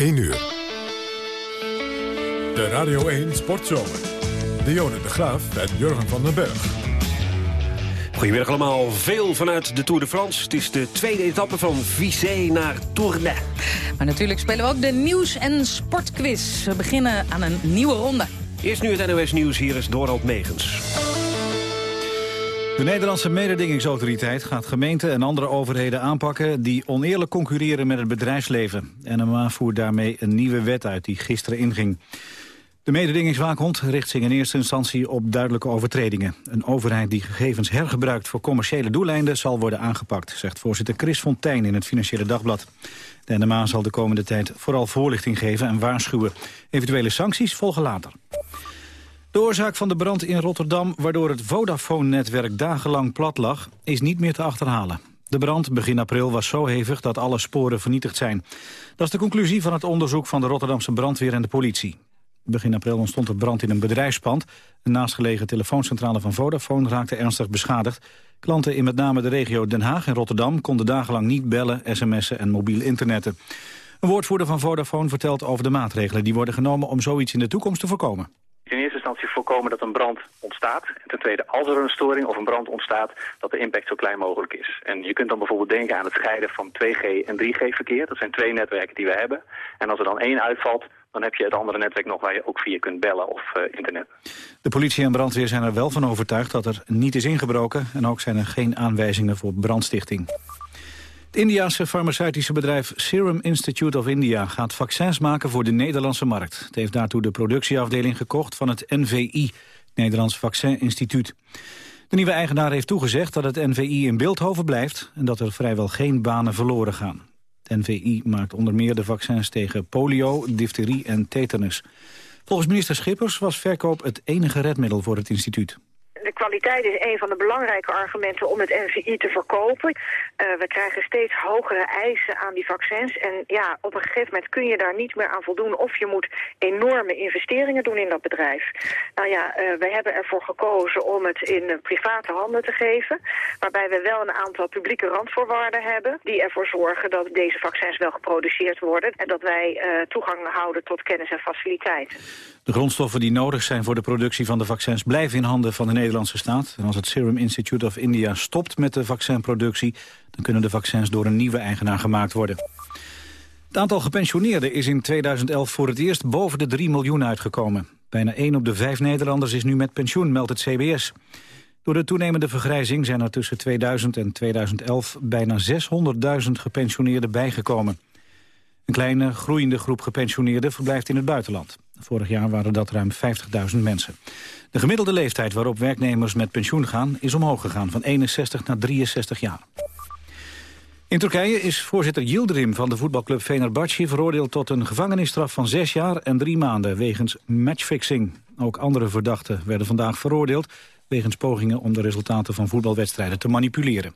1 uur. De Radio 1 Sportzomer. Dionne de Graaf en Jurgen van den Berg. Goedemiddag allemaal. Veel vanuit de Tour de France. Het is de tweede etappe van Vissé naar Tournai. Maar natuurlijk spelen we ook de nieuws- en sportquiz. We beginnen aan een nieuwe ronde. Eerst nu het NOS Nieuws. Hier is Dorald Megens. De Nederlandse mededingingsautoriteit gaat gemeenten en andere overheden aanpakken... die oneerlijk concurreren met het bedrijfsleven. NMA voert daarmee een nieuwe wet uit die gisteren inging. De mededingingswaakhond richt zich in eerste instantie op duidelijke overtredingen. Een overheid die gegevens hergebruikt voor commerciële doeleinden... zal worden aangepakt, zegt voorzitter Chris Fontijn in het Financiële Dagblad. De NMA zal de komende tijd vooral voorlichting geven en waarschuwen. Eventuele sancties volgen later. De oorzaak van de brand in Rotterdam, waardoor het Vodafone-netwerk dagenlang plat lag, is niet meer te achterhalen. De brand begin april was zo hevig dat alle sporen vernietigd zijn. Dat is de conclusie van het onderzoek van de Rotterdamse brandweer en de politie. Begin april ontstond er brand in een bedrijfspand. Een naastgelegen telefooncentrale van Vodafone raakte ernstig beschadigd. Klanten in met name de regio Den Haag en Rotterdam... konden dagenlang niet bellen, sms'en en mobiel internetten. Een woordvoerder van Vodafone vertelt over de maatregelen... die worden genomen om zoiets in de toekomst te voorkomen in eerste instantie voorkomen dat een brand ontstaat. En ten tweede, als er een storing of een brand ontstaat, dat de impact zo klein mogelijk is. En je kunt dan bijvoorbeeld denken aan het scheiden van 2G en 3G-verkeer. Dat zijn twee netwerken die we hebben. En als er dan één uitvalt, dan heb je het andere netwerk nog waar je ook via kunt bellen of uh, internet. De politie en brandweer zijn er wel van overtuigd dat er niet is ingebroken... en ook zijn er geen aanwijzingen voor brandstichting. Het Indiase farmaceutische bedrijf Serum Institute of India gaat vaccins maken voor de Nederlandse markt. Het heeft daartoe de productieafdeling gekocht van het NVI, Nederlands Vaccin Instituut. De nieuwe eigenaar heeft toegezegd dat het NVI in Beeldhoven blijft en dat er vrijwel geen banen verloren gaan. Het NVI maakt onder meer de vaccins tegen polio, difterie en tetanus. Volgens minister Schippers was verkoop het enige redmiddel voor het instituut de kwaliteit is een van de belangrijke argumenten om het NVI te verkopen. Uh, we krijgen steeds hogere eisen aan die vaccins. En ja, op een gegeven moment kun je daar niet meer aan voldoen... of je moet enorme investeringen doen in dat bedrijf. Nou ja, uh, wij hebben ervoor gekozen om het in uh, private handen te geven... waarbij we wel een aantal publieke randvoorwaarden hebben... die ervoor zorgen dat deze vaccins wel geproduceerd worden... en dat wij toegang houden tot kennis en faciliteit. De grondstoffen die nodig zijn voor de productie van de vaccins... blijven in handen van de Nederlandse staat. En als het Serum Institute of India stopt met de vaccinproductie... dan kunnen de vaccins door een nieuwe eigenaar gemaakt worden. Het aantal gepensioneerden is in 2011 voor het eerst boven de 3 miljoen uitgekomen. Bijna 1 op de 5 Nederlanders is nu met pensioen, meldt het CBS. Door de toenemende vergrijzing zijn er tussen 2000 en 2011 bijna 600.000 gepensioneerden bijgekomen. Een kleine, groeiende groep gepensioneerden verblijft in het buitenland. Vorig jaar waren dat ruim 50.000 mensen. De gemiddelde leeftijd waarop werknemers met pensioen gaan... is omhoog gegaan van 61 naar 63 jaar. In Turkije is voorzitter Yildirim van de voetbalclub Fenerbahce... veroordeeld tot een gevangenisstraf van zes jaar en drie maanden... wegens matchfixing. Ook andere verdachten werden vandaag veroordeeld... wegens pogingen om de resultaten van voetbalwedstrijden te manipuleren.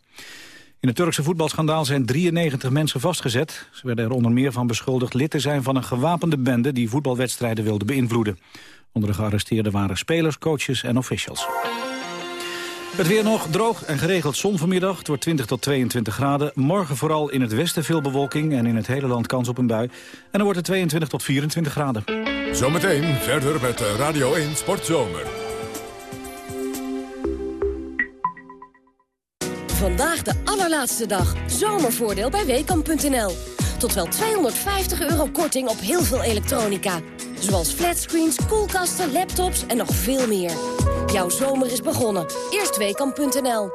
In het Turkse voetbalschandaal zijn 93 mensen vastgezet. Ze werden er onder meer van beschuldigd lid te zijn van een gewapende bende... die voetbalwedstrijden wilde beïnvloeden. Onder de gearresteerden waren spelers, coaches en officials. Het weer nog droog en geregeld zon vanmiddag. Het wordt 20 tot 22 graden. Morgen vooral in het westen veel bewolking en in het hele land kans op een bui. En dan wordt het 22 tot 24 graden. Zometeen verder met Radio 1 Sportzomer. Vandaag de allerlaatste dag. Zomervoordeel bij Weekamp.nl. Tot wel 250 euro korting op heel veel elektronica. Zoals flatscreens, koelkasten, laptops en nog veel meer. Jouw zomer is begonnen. Eerst Weekamp.nl.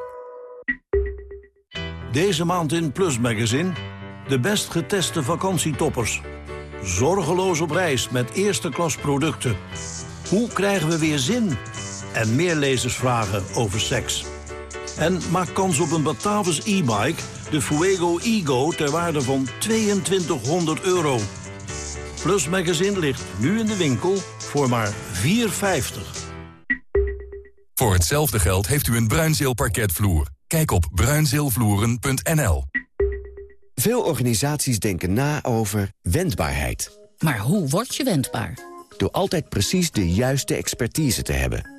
Deze maand in Plus Magazine. De best geteste vakantietoppers. Zorgeloos op reis met eerste klas producten. Hoe krijgen we weer zin? En meer lezersvragen over seks. En maak kans op een Batavus e-bike, de Fuego Ego, ter waarde van 2200 euro. Plus Magazine ligt nu in de winkel voor maar 4,50. Voor hetzelfde geld heeft u een Bruinzeel parketvloer. Kijk op bruinzeelvloeren.nl. Veel organisaties denken na over wendbaarheid. Maar hoe word je wendbaar? Door altijd precies de juiste expertise te hebben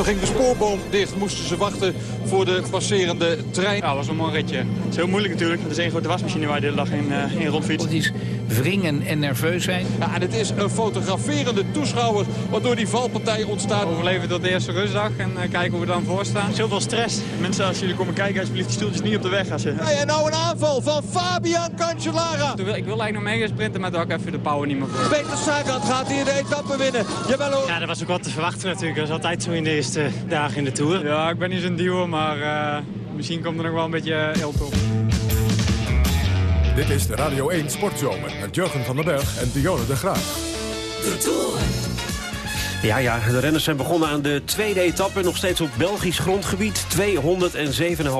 Toen ging de spoorboom dicht, moesten ze wachten voor de passerende trein. Ja, dat was een mooi ritje. Het is heel moeilijk natuurlijk. Het is één grote wasmachine waar je de hele dag in, uh, in rondfietst. Wringen en nerveus zijn. Ja, en het is een fotograferende toeschouwer waardoor die valpartij ontstaat. Overleven tot de eerste rustdag en uh, kijken hoe we dan voor staan. Zoveel stress. Mensen, als jullie komen kijken, alsjeblieft die stoeltjes niet op de weg gaan zitten. Hey, en nou een aanval van Fabian Cancellara. Ik wil, ik wil eigenlijk nog mee gaan sprinten, maar ook even de power niet meer voor. Peter Sagan gaat hier de etappe winnen. Jawel hoor. Ja, dat was ook wat te verwachten natuurlijk. Dat is altijd zo in de eerste dagen in de Tour. Ja, ik ben niet zo'n duo, maar uh, misschien komt er nog wel een beetje eelt op. Dit is de Radio 1 Sportzomer met Jurgen van den Berg en Dionne de Graaf. De Tour. Ja, ja, de renners zijn begonnen aan de tweede etappe. Nog steeds op Belgisch grondgebied.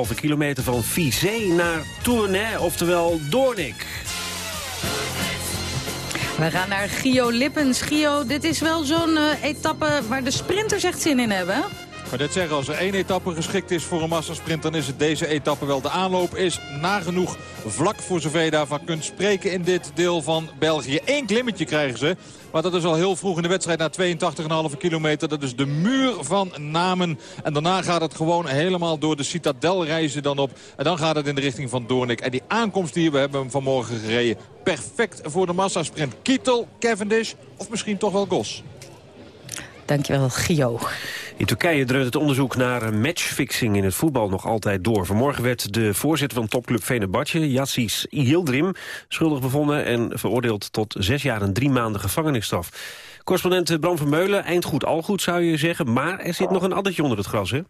207,5 kilometer van Vizé naar Tournai, oftewel Doornik. We gaan naar Gio Lippens. Gio, dit is wel zo'n uh, etappe waar de sprinters echt zin in hebben. Maar zeggen, als er één etappe geschikt is voor een massasprint... dan is het deze etappe wel. De aanloop is nagenoeg vlak voor zover je daarvan kunt spreken in dit deel van België. Eén klimmetje krijgen ze. Maar dat is al heel vroeg in de wedstrijd na 82,5 kilometer. Dat is de muur van namen. En daarna gaat het gewoon helemaal door de Citadel reizen dan op. En dan gaat het in de richting van Doornik. En die aankomst hier, we hebben hem vanmorgen gereden. Perfect voor de massasprint. Kittel, Cavendish of misschien toch wel Gos. Dankjewel, Gio. In Turkije dreunt het onderzoek naar matchfixing in het voetbal nog altijd door. Vanmorgen werd de voorzitter van topclub Fenerbahce, Yassis Yildirim, schuldig bevonden en veroordeeld tot zes jaar en drie maanden gevangenisstraf. Correspondent Bram Vermeulen, eindgoed al goed zou je zeggen, maar er zit nog een addertje onder het gras, hè?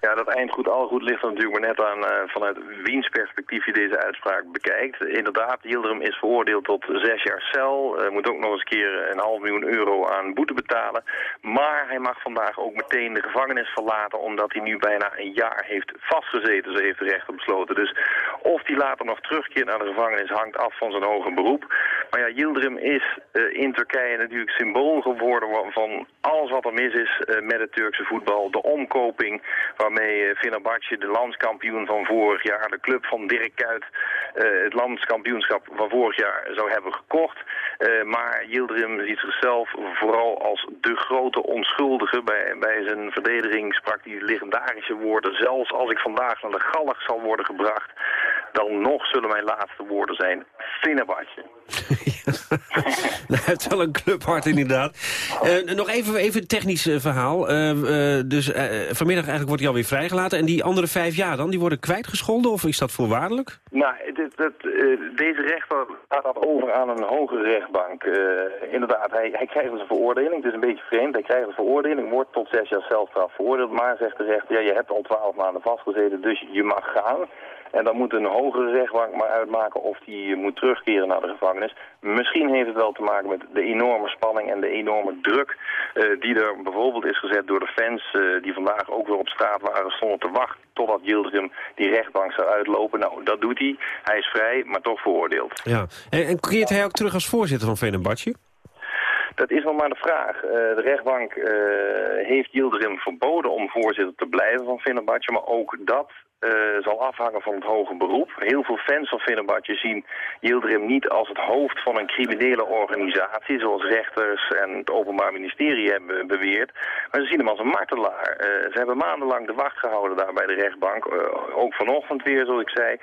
Ja, dat eindgoed al goed ligt er natuurlijk maar net aan uh, vanuit wiens perspectief je deze uitspraak bekijkt. Inderdaad, Yildirim is veroordeeld tot zes jaar cel. Uh, moet ook nog eens een keer een half miljoen euro aan boete betalen. Maar hij mag vandaag ook meteen de gevangenis verlaten omdat hij nu bijna een jaar heeft vastgezeten. Zo heeft de rechter besloten. Dus of hij later nog terugkeert naar de gevangenis hangt af van zijn hoger beroep. Maar ja, Yildirim is uh, in Turkije natuurlijk symbool geworden van alles wat er mis is met het Turkse voetbal. De omkoping waarmee Fenerbahce, de landskampioen van vorig jaar, de club van Dirk Kuyt, uh, het landskampioenschap van vorig jaar zou hebben gekocht. Uh, maar Yildirim ziet zichzelf vooral als de grote onschuldige. Bij, bij zijn verdediging sprak hij legendarische woorden. Zelfs als ik vandaag naar de galg zal worden gebracht, dan nog zullen mijn laatste woorden zijn Fenerbahce. Hij heeft wel een clubhart inderdaad. Nog even, even een technisch verhaal. Dus vanmiddag eigenlijk wordt alweer vrijgelaten. En die andere vijf jaar dan, die worden kwijtgescholden? Of is dat voorwaardelijk? Nou, dit, dit, deze rechter gaat over aan een hogere rechtbank. inderdaad, hij, hij krijgt dus een veroordeling. Het is een beetje vreemd. Hij krijgt een veroordeling, wordt tot zes jaar celstraf veroordeeld. Maar, zegt de rechter, ja, je hebt al twaalf maanden vastgezeten, dus je mag gaan. En dan moet een hogere rechtbank maar uitmaken of die moet terugkeren naar de gevangenis. Misschien heeft het wel te maken met de enorme spanning en de enorme druk uh, die er bijvoorbeeld is gezet door de fans uh, die vandaag ook weer op straat waren, stonden te wachten totdat Yildirim die rechtbank zou uitlopen. Nou, dat doet hij. Hij is vrij, maar toch veroordeeld. Ja. En, en keert hij ook terug als voorzitter van Fenerbahce? Dat is nog maar de vraag. Uh, de rechtbank uh, heeft Yildirim verboden om voorzitter te blijven van Fenerbahce, maar ook dat uh, zal afhangen van het hoge beroep. Heel veel fans van Fenerbahce zien Yildirim niet als het hoofd van een criminele organisatie, zoals rechters en het Openbaar Ministerie hebben beweerd. Maar ze zien hem als een martelaar. Uh, ze hebben maandenlang de wacht gehouden daar bij de rechtbank. Uh, ook vanochtend weer, zoals ik zei.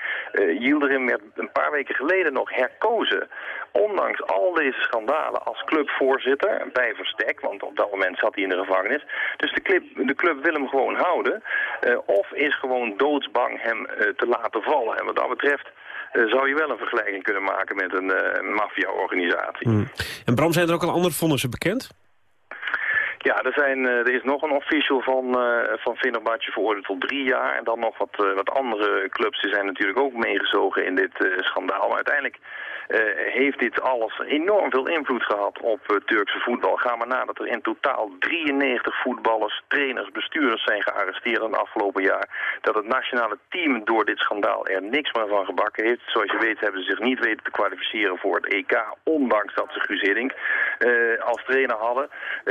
Yildirim werd een paar weken geleden nog herkozen. Ondanks al deze schandalen als clubvoorzitter bij Verstek, want op dat moment zat hij in de gevangenis. Dus de club, de club wil hem gewoon houden. of is gewoon dood bang hem uh, te laten vallen. En wat dat betreft uh, zou je wel een vergelijking kunnen maken met een uh, maffia-organisatie. Hmm. En Bram, zijn er ook al andere vonnissen bekend? Ja, er, zijn, eh, er is nog een official van, uh, van Fenerbahce veroordeeld tot drie jaar. En dan nog wat, uh, wat andere clubs die zijn natuurlijk ook meegezogen in dit schandaal. Maar uiteindelijk heeft dit alles enorm veel invloed gehad op uh, Turkse voetbal. Ga maar na dat er in totaal 93 voetballers, trainers, bestuurders zijn gearresteerd in het afgelopen jaar. Dat het nationale team door dit schandaal er niks meer van gebakken heeft. Zoals je weet hebben ze zich niet weten te kwalificeren voor het EK, ondanks dat ze Guus uh, als trainer hadden.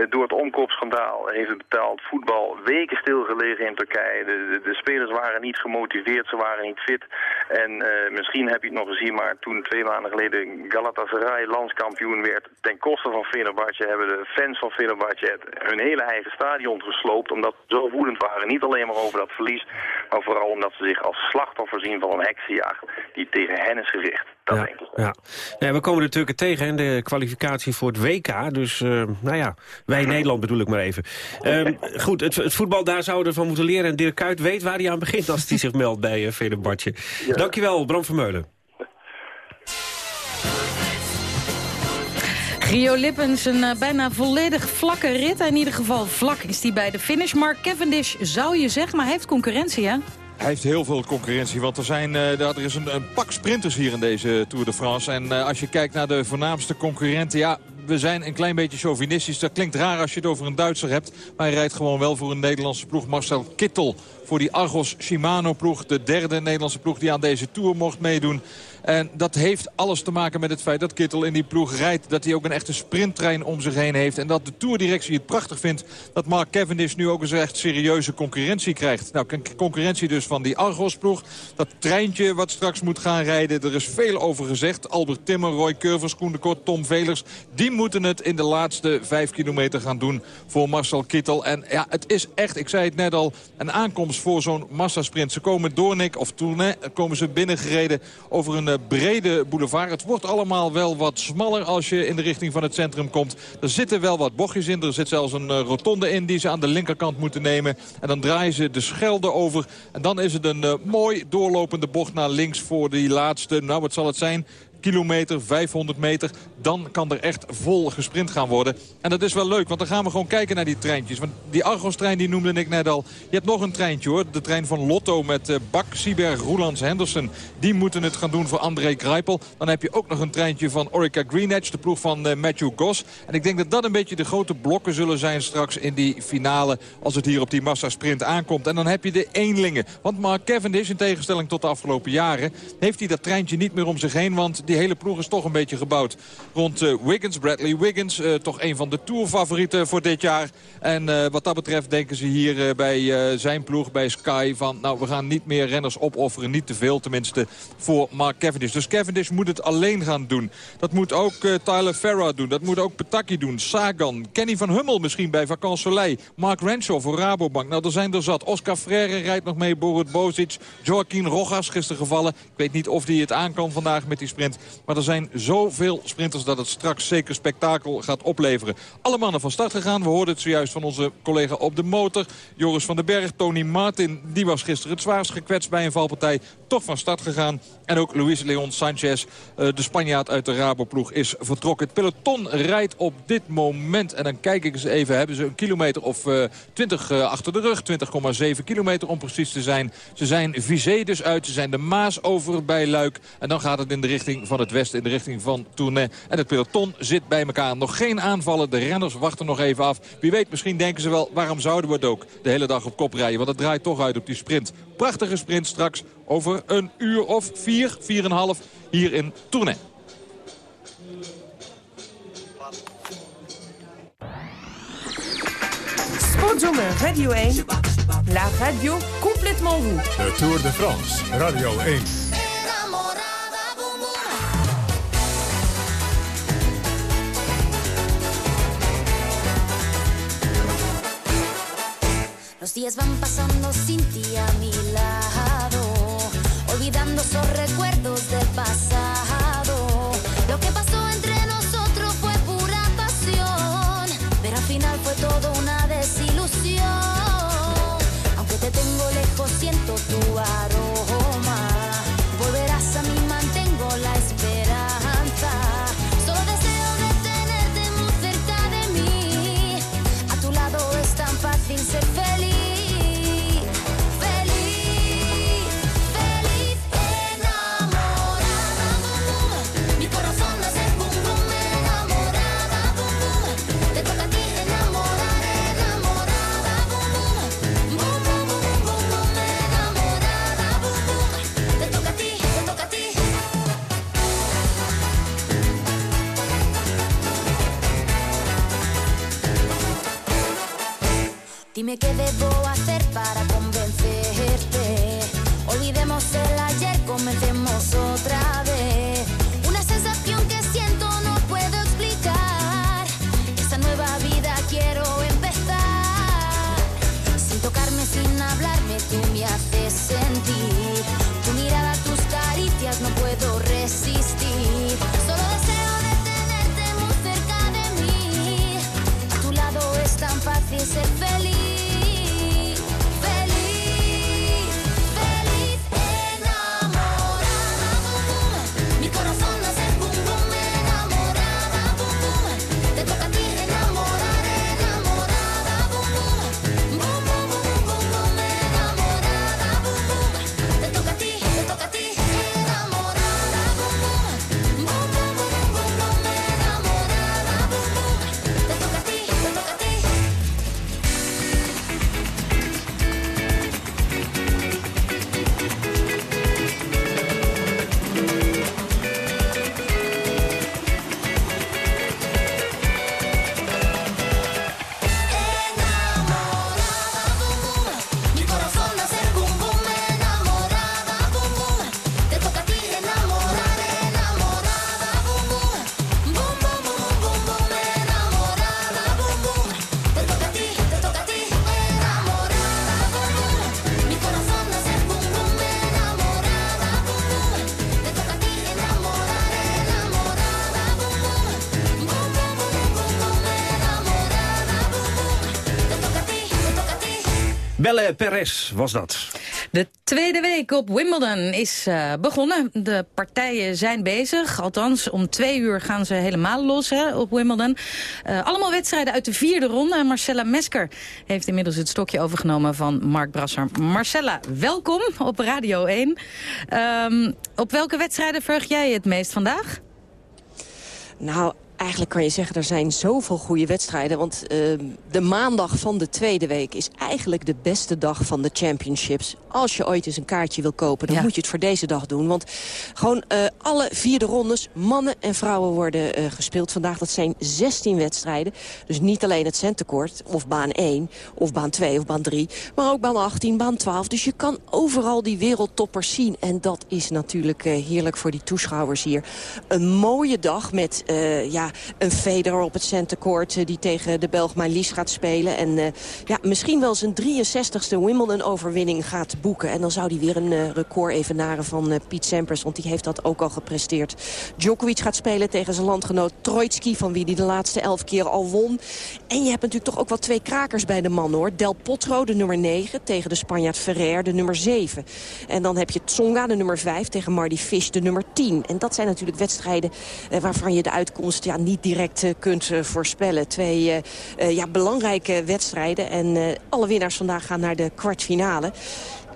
door het omkoopschandaal heeft het betaald voetbal weken stilgelegen in Turkije. De, de, spelers waren niet gemotiveerd, ze waren niet fit. En misschien heb je het nog gezien, maar toen twee maanden geleden geleden Galatasaray landskampioen werd ten koste van Fenerbahce, hebben de fans van Fenerbahce hun hele eigen stadion gesloopt, omdat ze zo woedend waren. Niet alleen maar over dat verlies, maar vooral omdat ze zich als slachtoffer zien van een heksenjacht die tegen hen is gericht. Dat ja, denk ik. Ja. Nee, we komen de Turken tegen in de kwalificatie voor het WK. Dus, uh, nou ja, wij in Nederland bedoel ik maar even. Uh, goed, het, het, voetbal daar zouden van moeten leren. En Dirk Kuyt weet waar hij aan begint als hij zich meldt bij uh, Fenerbahce. Ja. Dankjewel, Bram Vermeulen. Gio Lippens, een uh, bijna volledig vlakke rit. In ieder geval vlak is die bij de finish. Mark Cavendish zou je zeggen, maar hij heeft concurrentie, hè? Hij heeft heel veel concurrentie, want er, zijn, uh, er is een, een, pak sprinters hier in deze Tour de France. En uh, als je kijkt naar de voornaamste concurrenten, ja, we zijn een klein beetje chauvinistisch. Dat klinkt raar als je het over een Duitser hebt. Maar hij rijdt gewoon wel voor een Nederlandse ploeg. Marcel Kittel voor die Argos Shimano ploeg. De derde Nederlandse ploeg die aan deze Tour mocht meedoen. En dat heeft alles te maken met het feit dat Kittel in die ploeg rijdt. Dat hij ook een echte sprinttrein om zich heen heeft. En dat de toerdirectie het prachtig vindt dat Mark Cavendish nu ook eens echt serieuze concurrentie krijgt. Nou, concurrentie dus van die Argos-ploeg. Dat treintje wat straks moet gaan rijden. Er is veel over gezegd. Albert Timmer, Roy Curvers, Koen de Kort, Tom Velers. Die moeten het in de laatste vijf kilometer gaan doen voor Marcel Kittel. En ja, het is echt, ik zei het net al, een aankomst voor zo'n massasprint. Ze komen door Nick of Tournai, komen ze binnengereden over een brede boulevard. Het wordt allemaal wel wat smaller als je in de richting van het centrum komt. Er zitten wel wat bochtjes in. Er zit zelfs een rotonde in die ze aan de linkerkant moeten nemen. En dan draaien ze de Schelde over. En dan is het een uh, mooi doorlopende bocht naar links voor die laatste, nou wat zal het zijn, kilometer, 500 meter. Dan kan er echt vol gesprint gaan worden. En dat is wel leuk, want dan gaan we gewoon kijken naar die treintjes. Want die Argos-trein die noemde ik net al. Je hebt nog een treintje hoor. De trein van Lotto met uh, Bak, Sieberg, Roelands, Henderson. Die moeten het gaan doen voor André Greipel. Dan heb je ook nog een treintje van Orica Greenedge, de ploeg van uh, Matthew Goss. En ik denk dat dat een beetje de grote blokken zullen zijn straks in die finale. Als het hier op die massasprint aankomt. En dan heb je de eenlingen. Want Mark Cavendish, in tegenstelling tot de afgelopen jaren... heeft hij dat treintje niet meer om zich heen. Want die hele ploeg is toch een beetje gebouwd rond uh, Wiggins. Bradley Wiggins, uh, toch een van de tourfavorieten voor dit jaar. En uh, wat dat betreft denken ze hier bij zijn ploeg, bij Sky... van nou, we gaan niet meer renners opofferen. Niet te veel tenminste voor Mark Cavendish. Dus Cavendish moet het alleen gaan doen. Dat moet ook Tyler Farrar doen. Dat moet ook Petaki doen. Sagan. Kenny van Hummel misschien bij Vacan Soleil. Mark Renshaw voor Rabobank. Nou, er zijn er zat. Oscar Freire rijdt nog mee. Borut Bozic. Joaquin Rojas gisteren gevallen. Ik weet niet of hij het aan kan vandaag met die sprint. Maar er zijn zoveel sprinters dat het straks zeker spektakel gaat opleveren. Alle mannen van start gegaan. We hoorden het zojuist van onze collega op de motor. Joris van den Berg, Tony Martin. Die was gisteren het zwaarst gekwetst bij een valpartij. Toch van start gegaan. En ook Luis Leon Sanchez, eh, de Spanjaard uit de Raboploeg, is vertrokken. Het peloton rijdt op dit moment. En dan kijk ik eens even. Hebben ze een kilometer of uh, 20 uh, achter de rug. 20,7 kilometer om precies te zijn. Ze zijn Vizé dus uit. Ze zijn de Maas over bij Luik. En dan gaat het in de richting van het westen. In de richting van Tournai. En het peloton zit bij elkaar. Nog geen aanvallen. De renners wachten nog even af. Wie weet, misschien denken ze wel, waarom zouden we het ook de hele dag op kop rijden? Want het draait toch uit op die sprint. Prachtige sprint straks over een uur of vier, vier en een half hier in Tournai. Sportzomer Radio 1. La radio complètement vous. De Tour de France, Radio 1. Los días van pasando sin ti a mi lado, olvidando esos recuerdos del pasado. Debo Belle Perez was dat. De tweede week op Wimbledon is eh, begonnen. De partijen zijn bezig. Althans, om twee uur gaan ze helemaal los hè, op Wimbledon. Eh, allemaal wedstrijden uit de vierde ronde. En Marcella Mesker heeft inmiddels het stokje overgenomen van Mark Brasser. Marcella, welkom op Radio 1. Ehm, op welke wedstrijden verheug jij je het meest vandaag? Nou, eigenlijk kan je zeggen, er zijn zoveel goede wedstrijden. Want eh, de maandag van de tweede week is eigenlijk de beste dag van de championships. Als je ooit eens een kaartje wil kopen, dan moet je het voor deze dag doen. Want gewoon eh, alle vierde rondes, mannen en vrouwen worden eh, gespeeld vandaag. Dat zijn 16 wedstrijden. Dus niet alleen het centercourt, of baan 1, of baan 2, of baan 3. Maar ook baan 18, baan 12. Dus je kan overal die wereldtoppers zien. En dat is natuurlijk eh, heerlijk voor die toeschouwers hier. Een mooie dag met ja, een Federer op het centercourt... eh, die tegen de Belg Marlies gaat spelen. En eh, ja, misschien wel zijn 63ste Wimbledon-overwinning gaat boeken. En dan zou hij weer een eh, record evenaren van Piet Sampras. Want die heeft dat ook al gepresteerd. Djokovic gaat spelen tegen zijn landgenoot Troitsky... van wie hij de laatste elf keer al won. En je hebt natuurlijk toch ook wel twee krakers bij de man, hoor. Del Potro, de nummer 9, tegen de Spanjaard Ferrer, de nummer 7. En dan heb je Tsonga, de nummer 5, tegen Marty Fish, de nummer 10. En dat zijn natuurlijk wedstrijden waarvan je de uitkomst ja, niet direct eh, kunt eh, voorspellen. Twee eh, ja, belangrijke wedstrijden. En alle winnaars vandaag gaan naar de kwartfinale.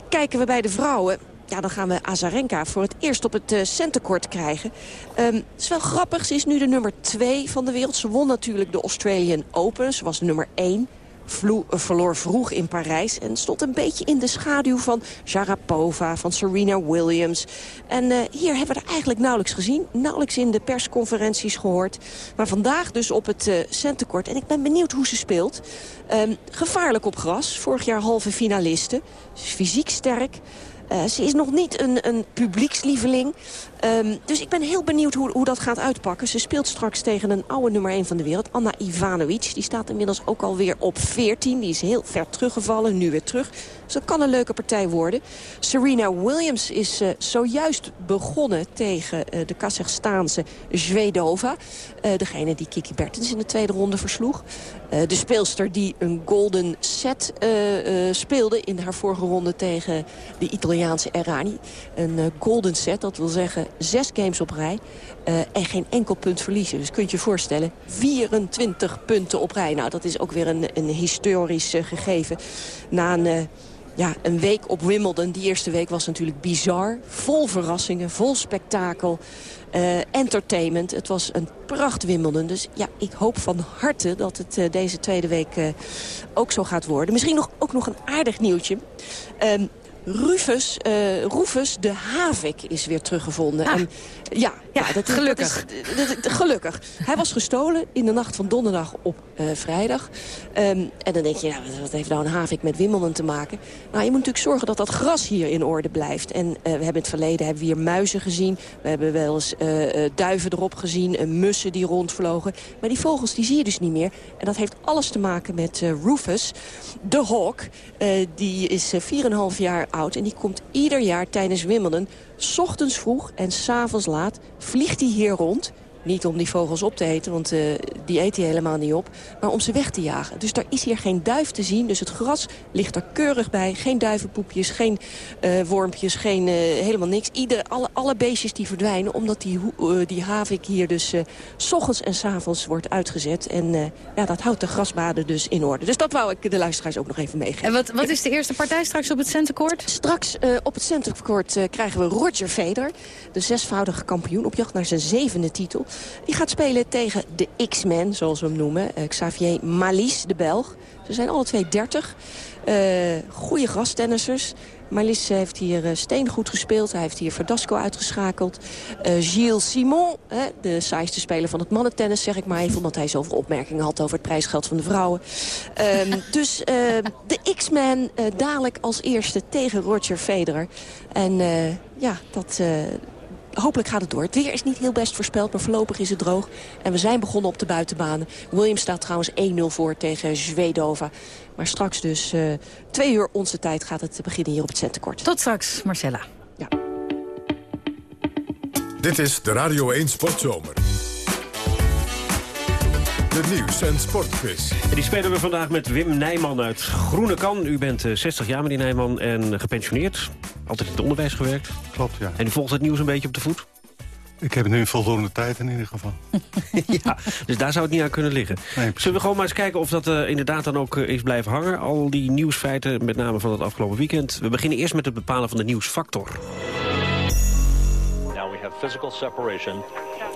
Kijken we bij de vrouwen... Ja, dan gaan we Azarenka voor het eerst op het uh, centercourt krijgen. Ehm, het is wel grappig, ze is nu de nummer 2 van de wereld. Ze won natuurlijk de Australian Open. Ze was nummer 1. Vlo eh, verloor vroeg in Parijs en stond een beetje in de schaduw van Sharapova, van Serena Williams. En eh, hier hebben we er eigenlijk nauwelijks gezien, nauwelijks in de persconferenties gehoord. Maar vandaag dus op het uh, centercourt en ik ben benieuwd hoe ze speelt. Ehm, gevaarlijk op gras, vorig jaar halve finaliste, fysiek sterk. Uh, ze is nog niet een, een publiekslieveling. Um, dus ik ben heel benieuwd hoe, hoe dat gaat uitpakken. Ze speelt straks tegen een oude nummer 1 van de wereld, Anna Ivanovic. Die staat inmiddels ook alweer op 14. Die is heel ver teruggevallen, nu weer terug. Dus dat kan een leuke partij worden. Serena Williams is uh, zojuist begonnen tegen uh, de Kazachstaanse Zvedova. degene die Kiki Bertens in de tweede ronde versloeg. de speelster die een golden set speelde in haar vorige ronde tegen de Italiaanse Errani. Een golden set, dat wil zeggen zes games op rij. En geen enkel punt verliezen. Dus kunt je voorstellen, 24 punten op rij. Nou, dat is ook weer een, een historisch gegeven. Na een, ja, een week op Wimbledon. Die eerste week was natuurlijk bizar. Vol verrassingen, vol spektakel. entertainment. Het was een pracht Wimbledon. Dus ja, ik hoop van harte dat het deze tweede week ook zo gaat worden. Misschien nog, ook nog een aardig nieuwtje. Um, Rufus, Rufus de Havik is weer teruggevonden. Ah. En, ja, Ja, dat is, gelukkig. dat is- dat gelukkig. Hij was gestolen in de nacht van donderdag op eh, vrijdag. Ehm, en dan denk je, nou, wat heeft nou een havik met Wimbledon te maken? Nou, je moet natuurlijk zorgen dat dat gras hier in orde blijft. En eh, we hebben in het verleden hebben we hier muizen gezien. We hebben wel eens eh, duiven erop gezien. mussen die rondvlogen. Maar die vogels die zie je dus niet meer. En dat heeft alles te maken met Rufus, de hawk. Die is eh, 4,5 jaar oud. En die komt ieder jaar tijdens Wimbledon... ochtends vroeg en 's avonds laat vliegt hij hier rond... Niet om die vogels op te eten, want eh, die eet hij helemaal niet op. Maar om ze weg te jagen. Dus daar is hier geen duif te zien. Dus het gras ligt er keurig bij. Geen duivenpoepjes, geen eh, wormpjes, geen, eh, helemaal niks. Ieder, alle, alle beestjes die verdwijnen. Omdat die, die havik hier dus s ochtends en s avonds wordt uitgezet. En ja, dat houdt de grasbaden dus in orde. Dus dat wou ik de luisteraars ook nog even meegeven. En wat, wat is de eerste partij straks op het centenkoord? Straks op het centercourt eh, krijgen we Roger Federer. De zesvoudige kampioen op jacht naar zijn zevende titel. Die gaat spelen tegen de X-Men, zoals we hem noemen. Eh, Xavier Malis, de Belg. Ze zijn alle twee 30. Eh goede grastennissers. Marlies heeft hier eh, steengoed gespeeld. Hij heeft hier Verdasco uitgeschakeld. Eh, Gilles Simon, hè, de saaiste speler van het mannentennis, zeg ik maar even... omdat hij zoveel opmerkingen had over het prijsgeld van de vrouwen. Ehm, dus eh, de X-Man eh, dadelijk als eerste tegen Roger Federer. En ja, dat... Hopelijk gaat het door. Het weer is niet heel best voorspeld, maar voorlopig is het droog. En we zijn begonnen op de buitenbanen. Williams staat trouwens 1-0 voor tegen Zwedova. Maar straks dus eh, twee uur onze tijd gaat het beginnen hier op het centenkort. Tot straks, Marcella. Dit is de Radio 1 Sportzomer. De nieuws- en sportquiz. En die spelen we vandaag met Wim Nijman uit Groenekan. U bent eh, 60 jaar, meneer Nijman, en gepensioneerd. Altijd in het onderwijs gewerkt. Klopt, ja. En u volgt het nieuws een beetje op de voet? Ik heb nu voldoende tijd in ieder geval. ja, dus daar zou het niet aan kunnen liggen. Zullen we gewoon maar eens kijken of dat eh, inderdaad dan ook eh, is blijven hangen? Al die nieuwsfeiten, met name van het afgelopen weekend. We beginnen eerst met het bepalen van de nieuwsfactor. Now we have physical separation.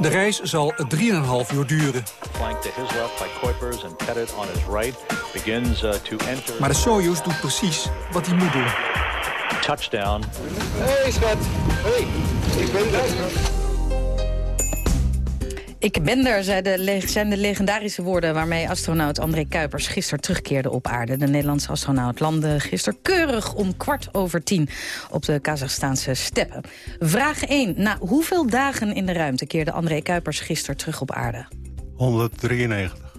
De reis zal 3,5 uur duren. Uh. Maar de Soyuz doet precies wat hij moet doen. Touchdown. Hey schat. Hey, ik ben daar. Ik ben er, zijn de legendarische woorden... waarmee astronaut André Kuipers gisteren terugkeerde op aarde. De Nederlandse astronaut landde gisteren keurig om kwart over tien... op de Kazachstaanse steppen. Vraag 1. Na hoeveel dagen in de ruimte keerde André Kuipers gisteren terug op aarde? 193.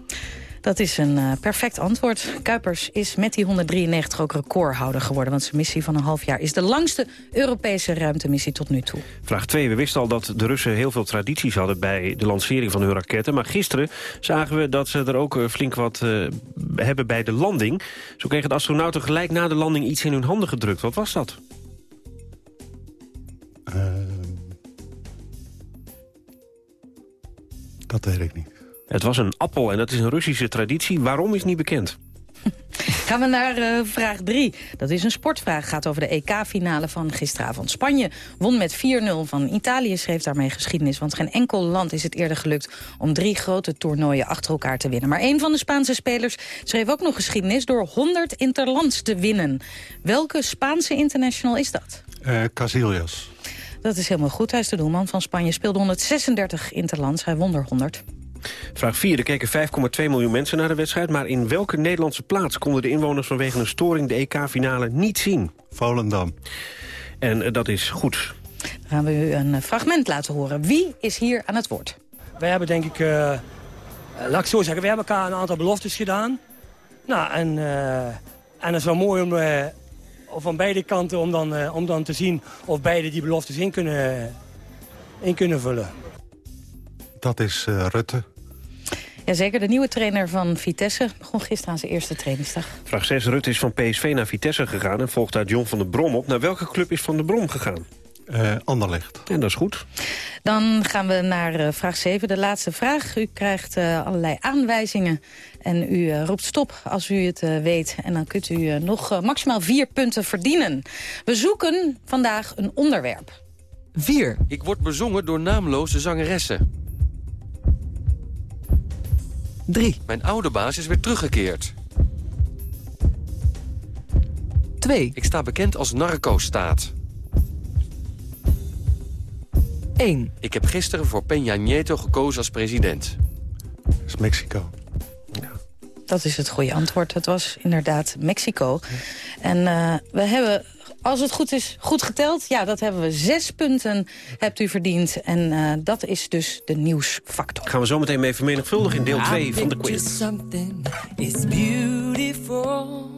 Dat is een eh, perfect antwoord. Kuipers is met die 193 ook recordhouder geworden... want zijn missie van een half jaar is de langste Europese ruimtemissie tot nu toe. Vraag 2. We wisten al dat de Russen heel veel tradities hadden... bij de lancering van hun raketten. Maar gisteren zagen we dat ze er ook eh, flink wat eh, hebben bij de landing. Zo kregen de astronauten gelijk na de landing iets in hun handen gedrukt. Wat was dat? Dat weet ik niet. Het was een appel en dat is een Russische traditie. Waarom is niet bekend? Gaan we naar eh, vraag 3. Dat is een sportvraag. Gaat over de EK-finale van gisteravond. Spanje won met 4-0 van Italië. Schreef daarmee geschiedenis. Want geen enkel land is het eerder gelukt om drie grote toernooien achter elkaar te winnen. Maar een van de Spaanse spelers schreef ook nog geschiedenis door 100 interlands te winnen. Welke Spaanse international is dat? Eh Casillas. Dat is helemaal goed. Hij is de doelman van Spanje. Speelde 136 interlands. Hij won er 100. Vraag 4. Er keken 5,2 miljoen mensen naar de wedstrijd. Maar in welke Nederlandse plaats konden de inwoners vanwege een storing de EK-finale niet zien? Volendam. En eh, dat is goed. Dan gaan we u een eh, fragment laten horen. Wie is hier aan het woord? Wij hebben denk ik, eh, eh, laat ik zo zeggen, we hebben elkaar een aantal beloftes gedaan. Nou, en, eh, en het is wel mooi om eh, van beide kanten om dan, om dan te zien of beide die beloftes in kunnen, in kunnen vullen. Dat is eh, Rutte. Jazeker, de nieuwe trainer van Vitesse begon gisteren aan zijn eerste trainingsdag. Vraag 6. Rutte is van PSV naar Vitesse gegaan en volgt uit John van der Brom op. Naar welke club is van der Brom gegaan? Eh Anderlecht. En dat is goed. Dan gaan we naar eh, vraag 7, de laatste vraag. U krijgt eh, allerlei aanwijzingen en u roept stop als u het weet. En dan kunt u nog maximaal vier punten verdienen. We zoeken vandaag een onderwerp. 4. Ik word bezongen door naamloze zangeressen. 3. Mijn oude baas is weer teruggekeerd. 2. Ik sta bekend als narco-staat. 1. Ik heb gisteren voor Peña Nieto gekozen als president. Dat is Mexico. Dat is het goede antwoord. Het was inderdaad Mexico. En eh, we hebben, als het goed is, goed geteld. Ja, dat hebben we. Zes punten hebt u verdiend. En eh, dat is dus de nieuwsfactor. Gaan we zo meteen mee vermenigvuldigen in deel I 2 van de quiz. something, it's beautiful.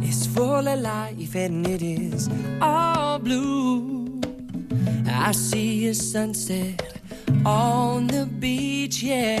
It's full of life and it is all blue. I see a sunset on the beach, yeah.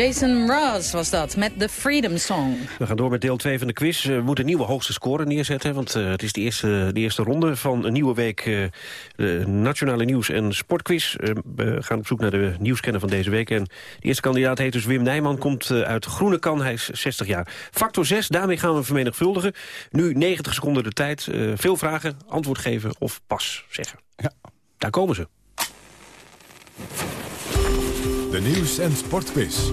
Jason Mraz was dat, met de Freedom Song. We gaan door met deel 2 van de quiz. We moeten een nieuwe hoogste score neerzetten. Want eh, het is de eerste, de eerste ronde van een nieuwe week. eh, de Nationale Nieuws- en Sportquiz. Eh, we gaan op zoek naar de nieuwskenner van deze week. En de eerste kandidaat heet dus Wim Nijman. Komt uit Groenekan. Hij is 60 jaar. Factor 6, daarmee gaan we vermenigvuldigen. Nu 90 seconden de tijd. Eh, veel vragen, antwoord geven of pas zeggen. Ja. Daar komen ze. De nieuws- en sportquiz.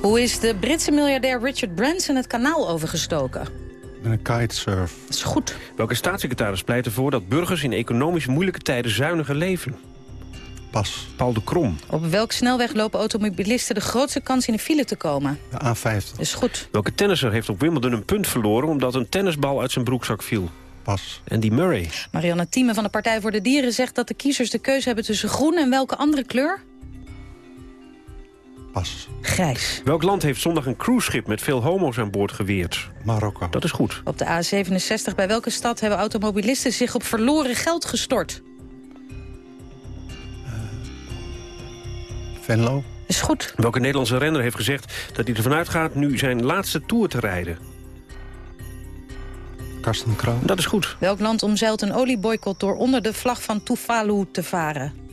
Hoe is de Britse miljardair Richard Branson het kanaal overgestoken? Met een kitesurf. Dat is goed. Welke staatssecretaris pleit ervoor dat burgers in economisch moeilijke tijden zuiniger leven? Pas. Paul de Krom. Op welke snelweg lopen automobilisten de grootste kans in een file te komen? De A50. Dat is goed. Welke tennisser heeft op Wimbledon een punt verloren... omdat een tennisbal uit zijn broekzak viel? Pas. Andy Murray. Marianne Thieme van de Partij voor de Dieren zegt dat de kiezers de keuze hebben tussen groen en welke andere kleur? Pas. Grijs. Welk land heeft zondag een cruiseschip met veel homo's aan boord geweerd? Marokko. Dat is goed. Op de A67 bij welke stad hebben automobilisten zich op verloren geld gestort? Venlo. Is goed. Welke Nederlandse renner heeft gezegd dat hij ervan uitgaat... nu zijn laatste Tour te rijden? Karsten Kroon. Dat is goed. Welk land omzeilt een olieboycott door onder de vlag van Tuvalu te varen?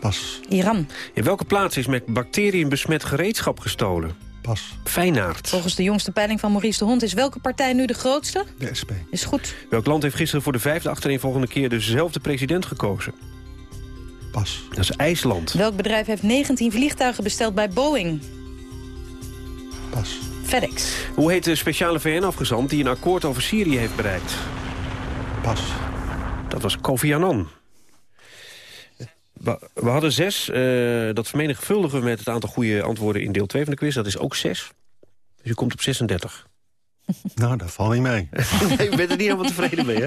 Pas. Iran. In welke plaats is met bacteriën besmet gereedschap gestolen? Pas. Feinaard. Volgens de jongste peiling van Maurice de Hond is welke partij nu de grootste? De SP. Is goed. Welk land heeft gisteren voor de vijfde achtereenvolgende keer... dezelfde president gekozen? Pas. Dat is IJsland. Welk bedrijf heeft 19 vliegtuigen besteld bij Boeing? Pas. FedEx. Hoe heet de speciale VN-afgezant die een akkoord over Syrië heeft bereikt? Pas. Dat was Kofi Annan. We we hadden zes. eh, dat vermenigvuldigen we met het aantal goede antwoorden in deel 2 van de quiz. Dat is ook zes. Dus u komt op 36. Nou, daar val niet mee. nee, u bent er niet helemaal tevreden mee, hè?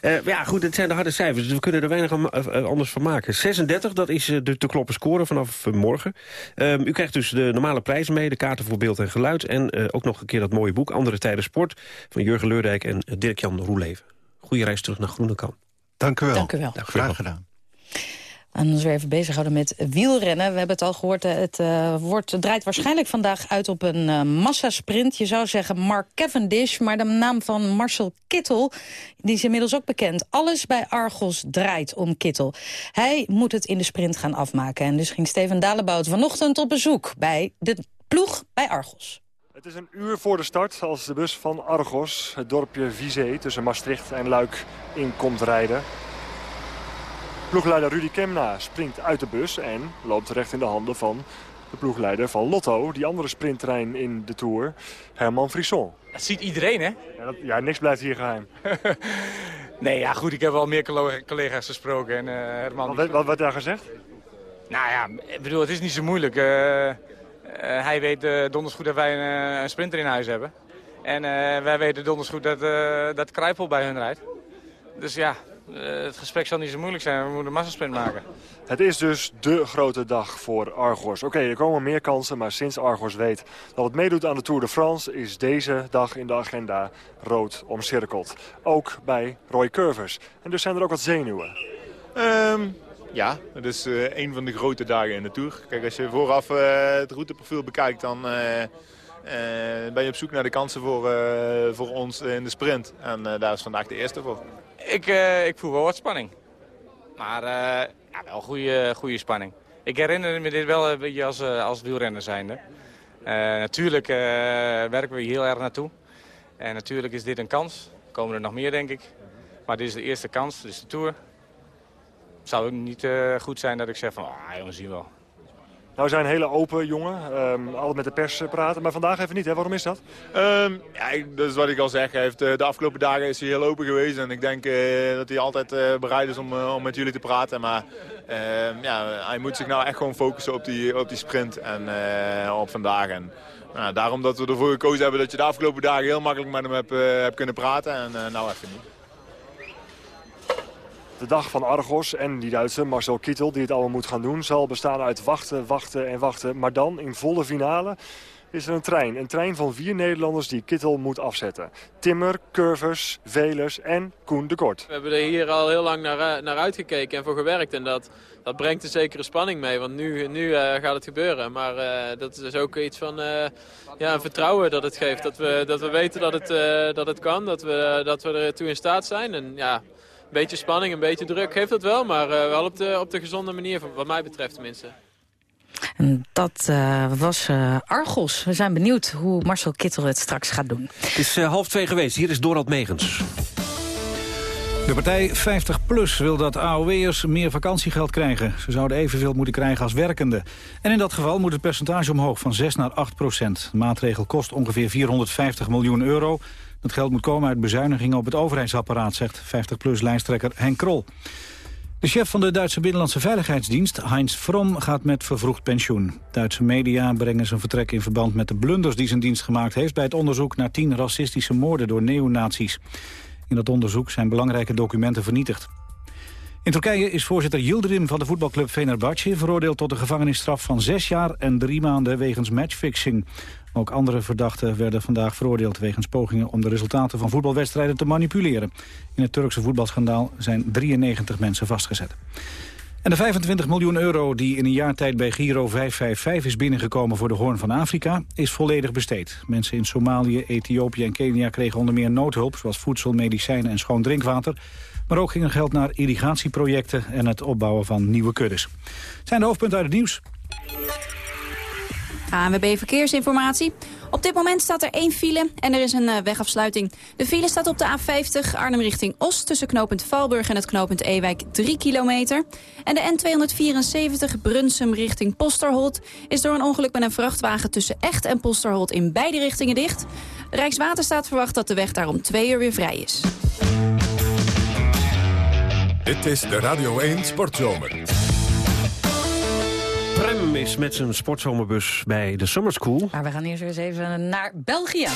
Eh, ja, goed, het zijn de harde cijfers, dus we kunnen er weinig eh, anders van maken. 36, dat is de te kloppen score vanaf morgen. Ehm, u krijgt dus de normale prijzen mee, de kaarten voor beeld en geluid... en eh, ook nog een keer dat mooie boek, Andere Tijden Sport... van Jurgen Leurdijk en Dirk-Jan Roeleven. Goeie reis terug naar Groenekan. Dank u wel. Dank u wel. Graag gedaan. En ons weer even bezighouden met wielrennen. We hebben het al gehoord, eh, het eh, wordt, draait waarschijnlijk vandaag uit op een eh, massasprint. Je zou zeggen Mark Cavendish, maar de naam van Marcel Kittel... die is inmiddels ook bekend. Alles bij Argos draait om Kittel. Hij moet het in de sprint gaan afmaken. En dus ging Steven Dalebout vanochtend op bezoek bij de ploeg bij Argos. Het is een uur voor de start als de bus van Argos, het dorpje Vizé tussen Maastricht en Luik, in komt rijden. Ploegleider Rudy Kemna springt uit de bus en loopt terecht in de handen van de ploegleider van Lotto, die andere sprinttrein in de Tour, Herman Frisson. Dat ziet iedereen, hè? Ja, dat- ja, niks blijft hier geheim. Nee, ja, goed, ik heb wel meer collega's gesproken. En, eh, Herman, Wat, werd- wat werd daar gezegd? Nou ja, ik bedoel, het is niet zo moeilijk. Eh, eh, hij weet donders goed dat wij een, een sprinter in huis hebben. En wij weten donders goed dat, eh dat Kruipel bij hun rijdt. Dus ja, het gesprek zal niet zo moeilijk zijn. We moeten een massasprint maken. Het is dus de grote dag voor Argos. Oké, er komen meer kansen, maar sinds Argos weet dat het meedoet aan de Tour de France... is deze dag in de agenda rood omcirkeld. Ook bij Roy Curvers. En dus zijn er ook wat zenuwen. Ehm, ja, het is eh, een van de grote dagen in de Tour. Kijk, als je vooraf eh, het routeprofiel bekijkt, dan eh, eh, ben je op zoek naar de kansen voor, eh, voor ons in de sprint. En eh, daar is vandaag de eerste voor. Ik, eh, ik voel wel wat spanning. Maar eh, ja, wel goede, goede spanning. Ik herinner me dit wel een beetje als, eh, als wielrenner zijnde. Natuurlijk werken we hier heel erg naartoe. En natuurlijk is dit een kans. Er komen er nog meer, denk ik. Maar dit is de eerste kans, dit is de Tour. Het zou ook niet goed zijn dat ik zeg van, ah jongens, zien wel. Nou, zijn hele open jongen. ehm, altijd met de pers eh, praten. Maar vandaag even niet, hè? Waarom is dat? Ehm, ja, dat is wat ik al zeg. Eh, de afgelopen dagen is hij heel open geweest. En ik denk eh, dat hij altijd bereid is om, om met jullie te praten. Maar ehm, ja, hij moet zich nou echt gewoon focussen op die, op die sprint en op vandaag. En, daarom dat we ervoor gekozen hebben dat je de afgelopen dagen heel makkelijk met hem hebt, hebt kunnen praten. En nou even niet. De dag van Argos en die Duitse Marcel Kittel, die het allemaal moet gaan doen... zal bestaan uit wachten, wachten en wachten. Maar dan, in volle finale, is er een trein. Een trein van vier Nederlanders die Kittel moet afzetten. Timmer, Curvers, Velers en Koen de Kort. We hebben er hier al heel lang naar, eh, naar uitgekeken en voor gewerkt. En dat, dat brengt een zekere spanning mee, want nu, nu eh, gaat het gebeuren. Maar eh, dat is ook iets van ja, een vertrouwen dat het geeft. Dat we, dat we weten dat het, dat het kan, dat we, dat we er toe in staat zijn. En ja, beetje spanning, een beetje druk geeft dat wel. Maar eh, wel op de, op de gezonde manier, wat mij betreft tenminste. En dat eh, was eh, Argos. We zijn benieuwd hoe Marcel Kittel het straks gaat doen. Het is eh, half twee geweest, hier is Dorald Megens. De partij 50PLUS wil dat AOW'ers meer vakantiegeld krijgen. Ze zouden evenveel moeten krijgen als werkenden. En in dat geval moet het percentage omhoog van 6 naar 8 procent. De maatregel kost ongeveer 450 miljoen euro. Dat geld moet komen uit bezuinigingen op het overheidsapparaat... zegt 50PLUS-lijsttrekker Henk Krol. De chef van de Duitse Binnenlandse Veiligheidsdienst, Heinz Fromm, gaat met vervroegd pensioen. Duitse media brengen zijn vertrek in verband met de blunders die zijn dienst gemaakt heeft... bij het onderzoek naar tien racistische moorden door neonazies. In dat onderzoek zijn belangrijke documenten vernietigd. In Turkije is voorzitter Yildirim van de voetbalclub Fenerbahce... veroordeeld tot een gevangenisstraf van zes jaar en drie maanden wegens matchfixing. Ook andere verdachten werden vandaag veroordeeld... wegens pogingen om de resultaten van voetbalwedstrijden te manipuleren. In het Turkse voetbalschandaal zijn 93 mensen vastgezet. En de 25 miljoen euro die in een jaar tijd bij Giro 555 is binnengekomen voor de Hoorn van Afrika, is volledig besteed. Mensen in Somalië, Ethiopië en Kenia kregen onder meer noodhulp, zoals voedsel, medicijnen en schoon drinkwater. Maar ook ging er geld naar irrigatieprojecten en het opbouwen van nieuwe kuddes. Zijn de hoofdpunten uit het nieuws. ANWB Verkeersinformatie. Op dit moment staat er één file en er is een eh, wegafsluiting. De file staat op de A50 Arnhem richting Oost... tussen knooppunt Valburg en het knooppunt Ewijk 3 kilometer. En de N274 Brunsum richting Posterholt... is door een ongeluk met een vrachtwagen tussen Echt en Posterholt... in beide richtingen dicht. Rijkswaterstaat verwacht dat de weg daar om twee uur weer vrij is. Dit is de Radio 1 Sportzomer. Prem is met zijn sportzomerbus bij de Summer School. Maar we gaan eerst eens even naar België.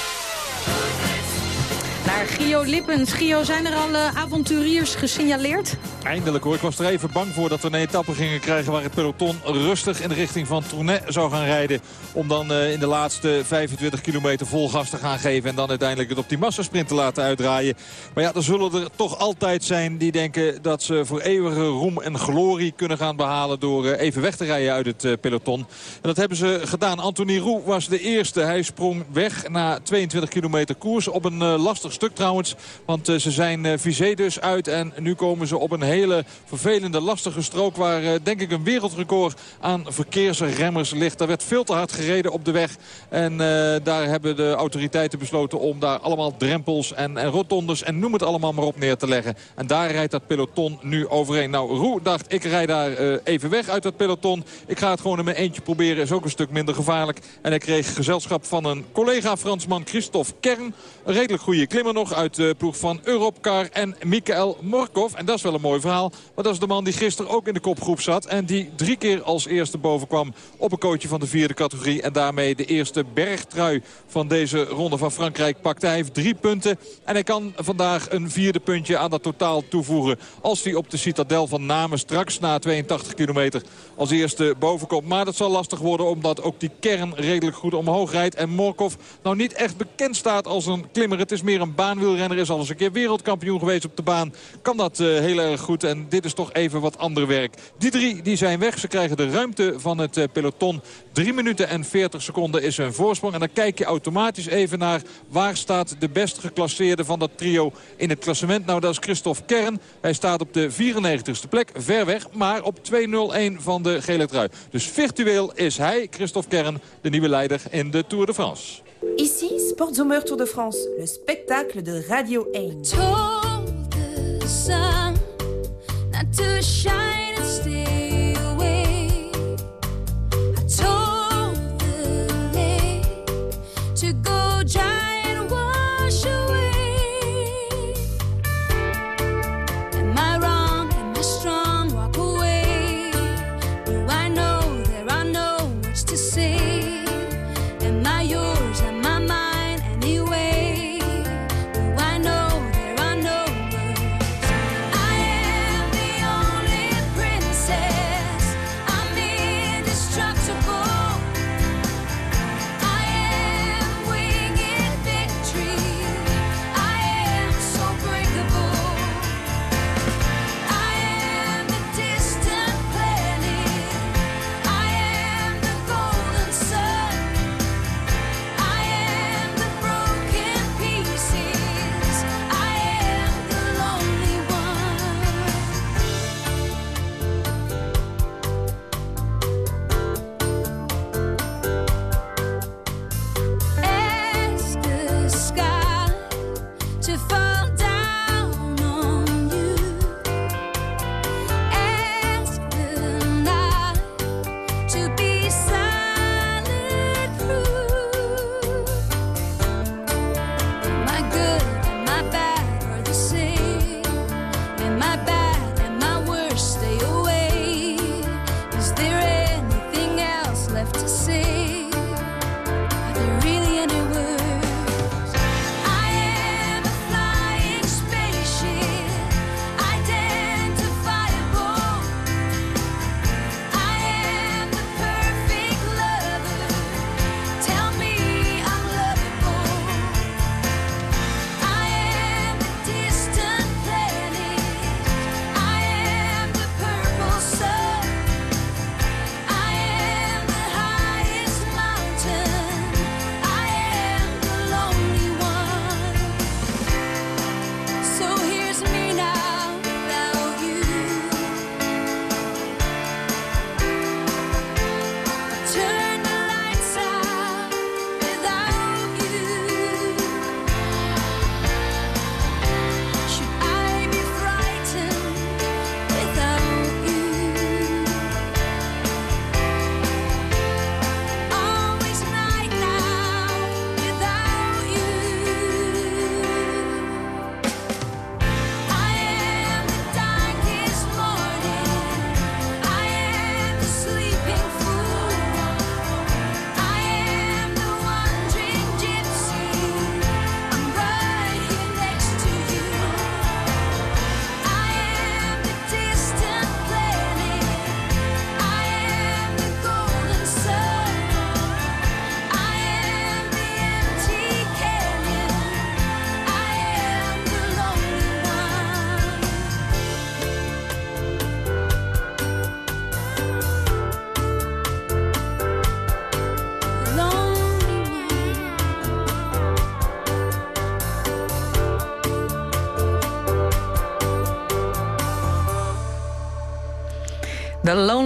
Naar Gio Lippens. Gio, zijn er al uh, avonturiers gesignaleerd? Eindelijk hoor. Ik was er even bang voor dat we een etappe gingen krijgen... waar het peloton rustig in de richting van Tournai zou gaan rijden. Om dan uh, in de laatste 25 kilometer vol gas te gaan geven. En dan uiteindelijk het op die massasprint te laten uitdraaien. Maar ja, er zullen er toch altijd zijn die denken dat ze voor eeuwige roem en glorie kunnen gaan behalen... door uh, even weg te rijden uit het peloton. En dat hebben ze gedaan. Anthony Roux was de eerste. Hij sprong weg na 22 kilometer koers. Op een lastig stuk trouwens. Want uh, ze zijn uh, Vizé dus uit. En nu komen ze op een hele vervelende lastige strook. Waar denk ik een wereldrecord aan verkeersremmers ligt. Daar werd veel te hard gereden op de weg. En daar hebben de autoriteiten besloten om daar allemaal drempels en, rotondes en noem het allemaal maar op neer te leggen. En daar rijdt dat peloton nu overheen. Nou, Roe dacht ik rijd daar even weg uit dat peloton. Ik ga het gewoon in mijn eentje proberen. Is ook een stuk minder gevaarlijk. En hij kreeg gezelschap van een collega Fransman Christophe Kern. Een redelijk goede klimmer nog uit de ploeg van Europcar en Mikael Morkov. En dat is wel een mooi verhaal. Maar dat is de man die gisteren ook in de kopgroep zat. En die drie keer als eerste boven kwam op een coachje van de vierde categorie. En daarmee de eerste bergtrui van deze ronde van Frankrijk pakte. Hij heeft drie punten. En hij kan vandaag een vierde puntje aan dat totaal toevoegen. Als hij op de citadel van Namen straks na 82 kilometer als eerste boven komt. Maar dat zal lastig worden omdat ook die kern redelijk goed omhoog rijdt. En Morkov nou niet echt bekend staat als een klimmer. Het is meer een baanwielrenner. Is al eens een keer wereldkampioen geweest op de baan. Kan dat uh, heel erg goed. En dit is toch even wat ander werk. Die drie die zijn weg. Ze krijgen de ruimte van het uh, peloton. 3 minuten en 40 seconden is hun voorsprong. En dan kijk je automatisch even naar waar staat de best geclasseerde van dat trio in het klassement. Nou, dat is Christophe Kern. Hij staat op de 94ste plek. Ver weg, maar op 2.01 van de gele trui. Dus virtueel is hij, Christophe Kern, de nieuwe leider in de Tour de France. Ici, Sportzomer Tour de France, le spectacle de Radio 1. Told the sun not to shine and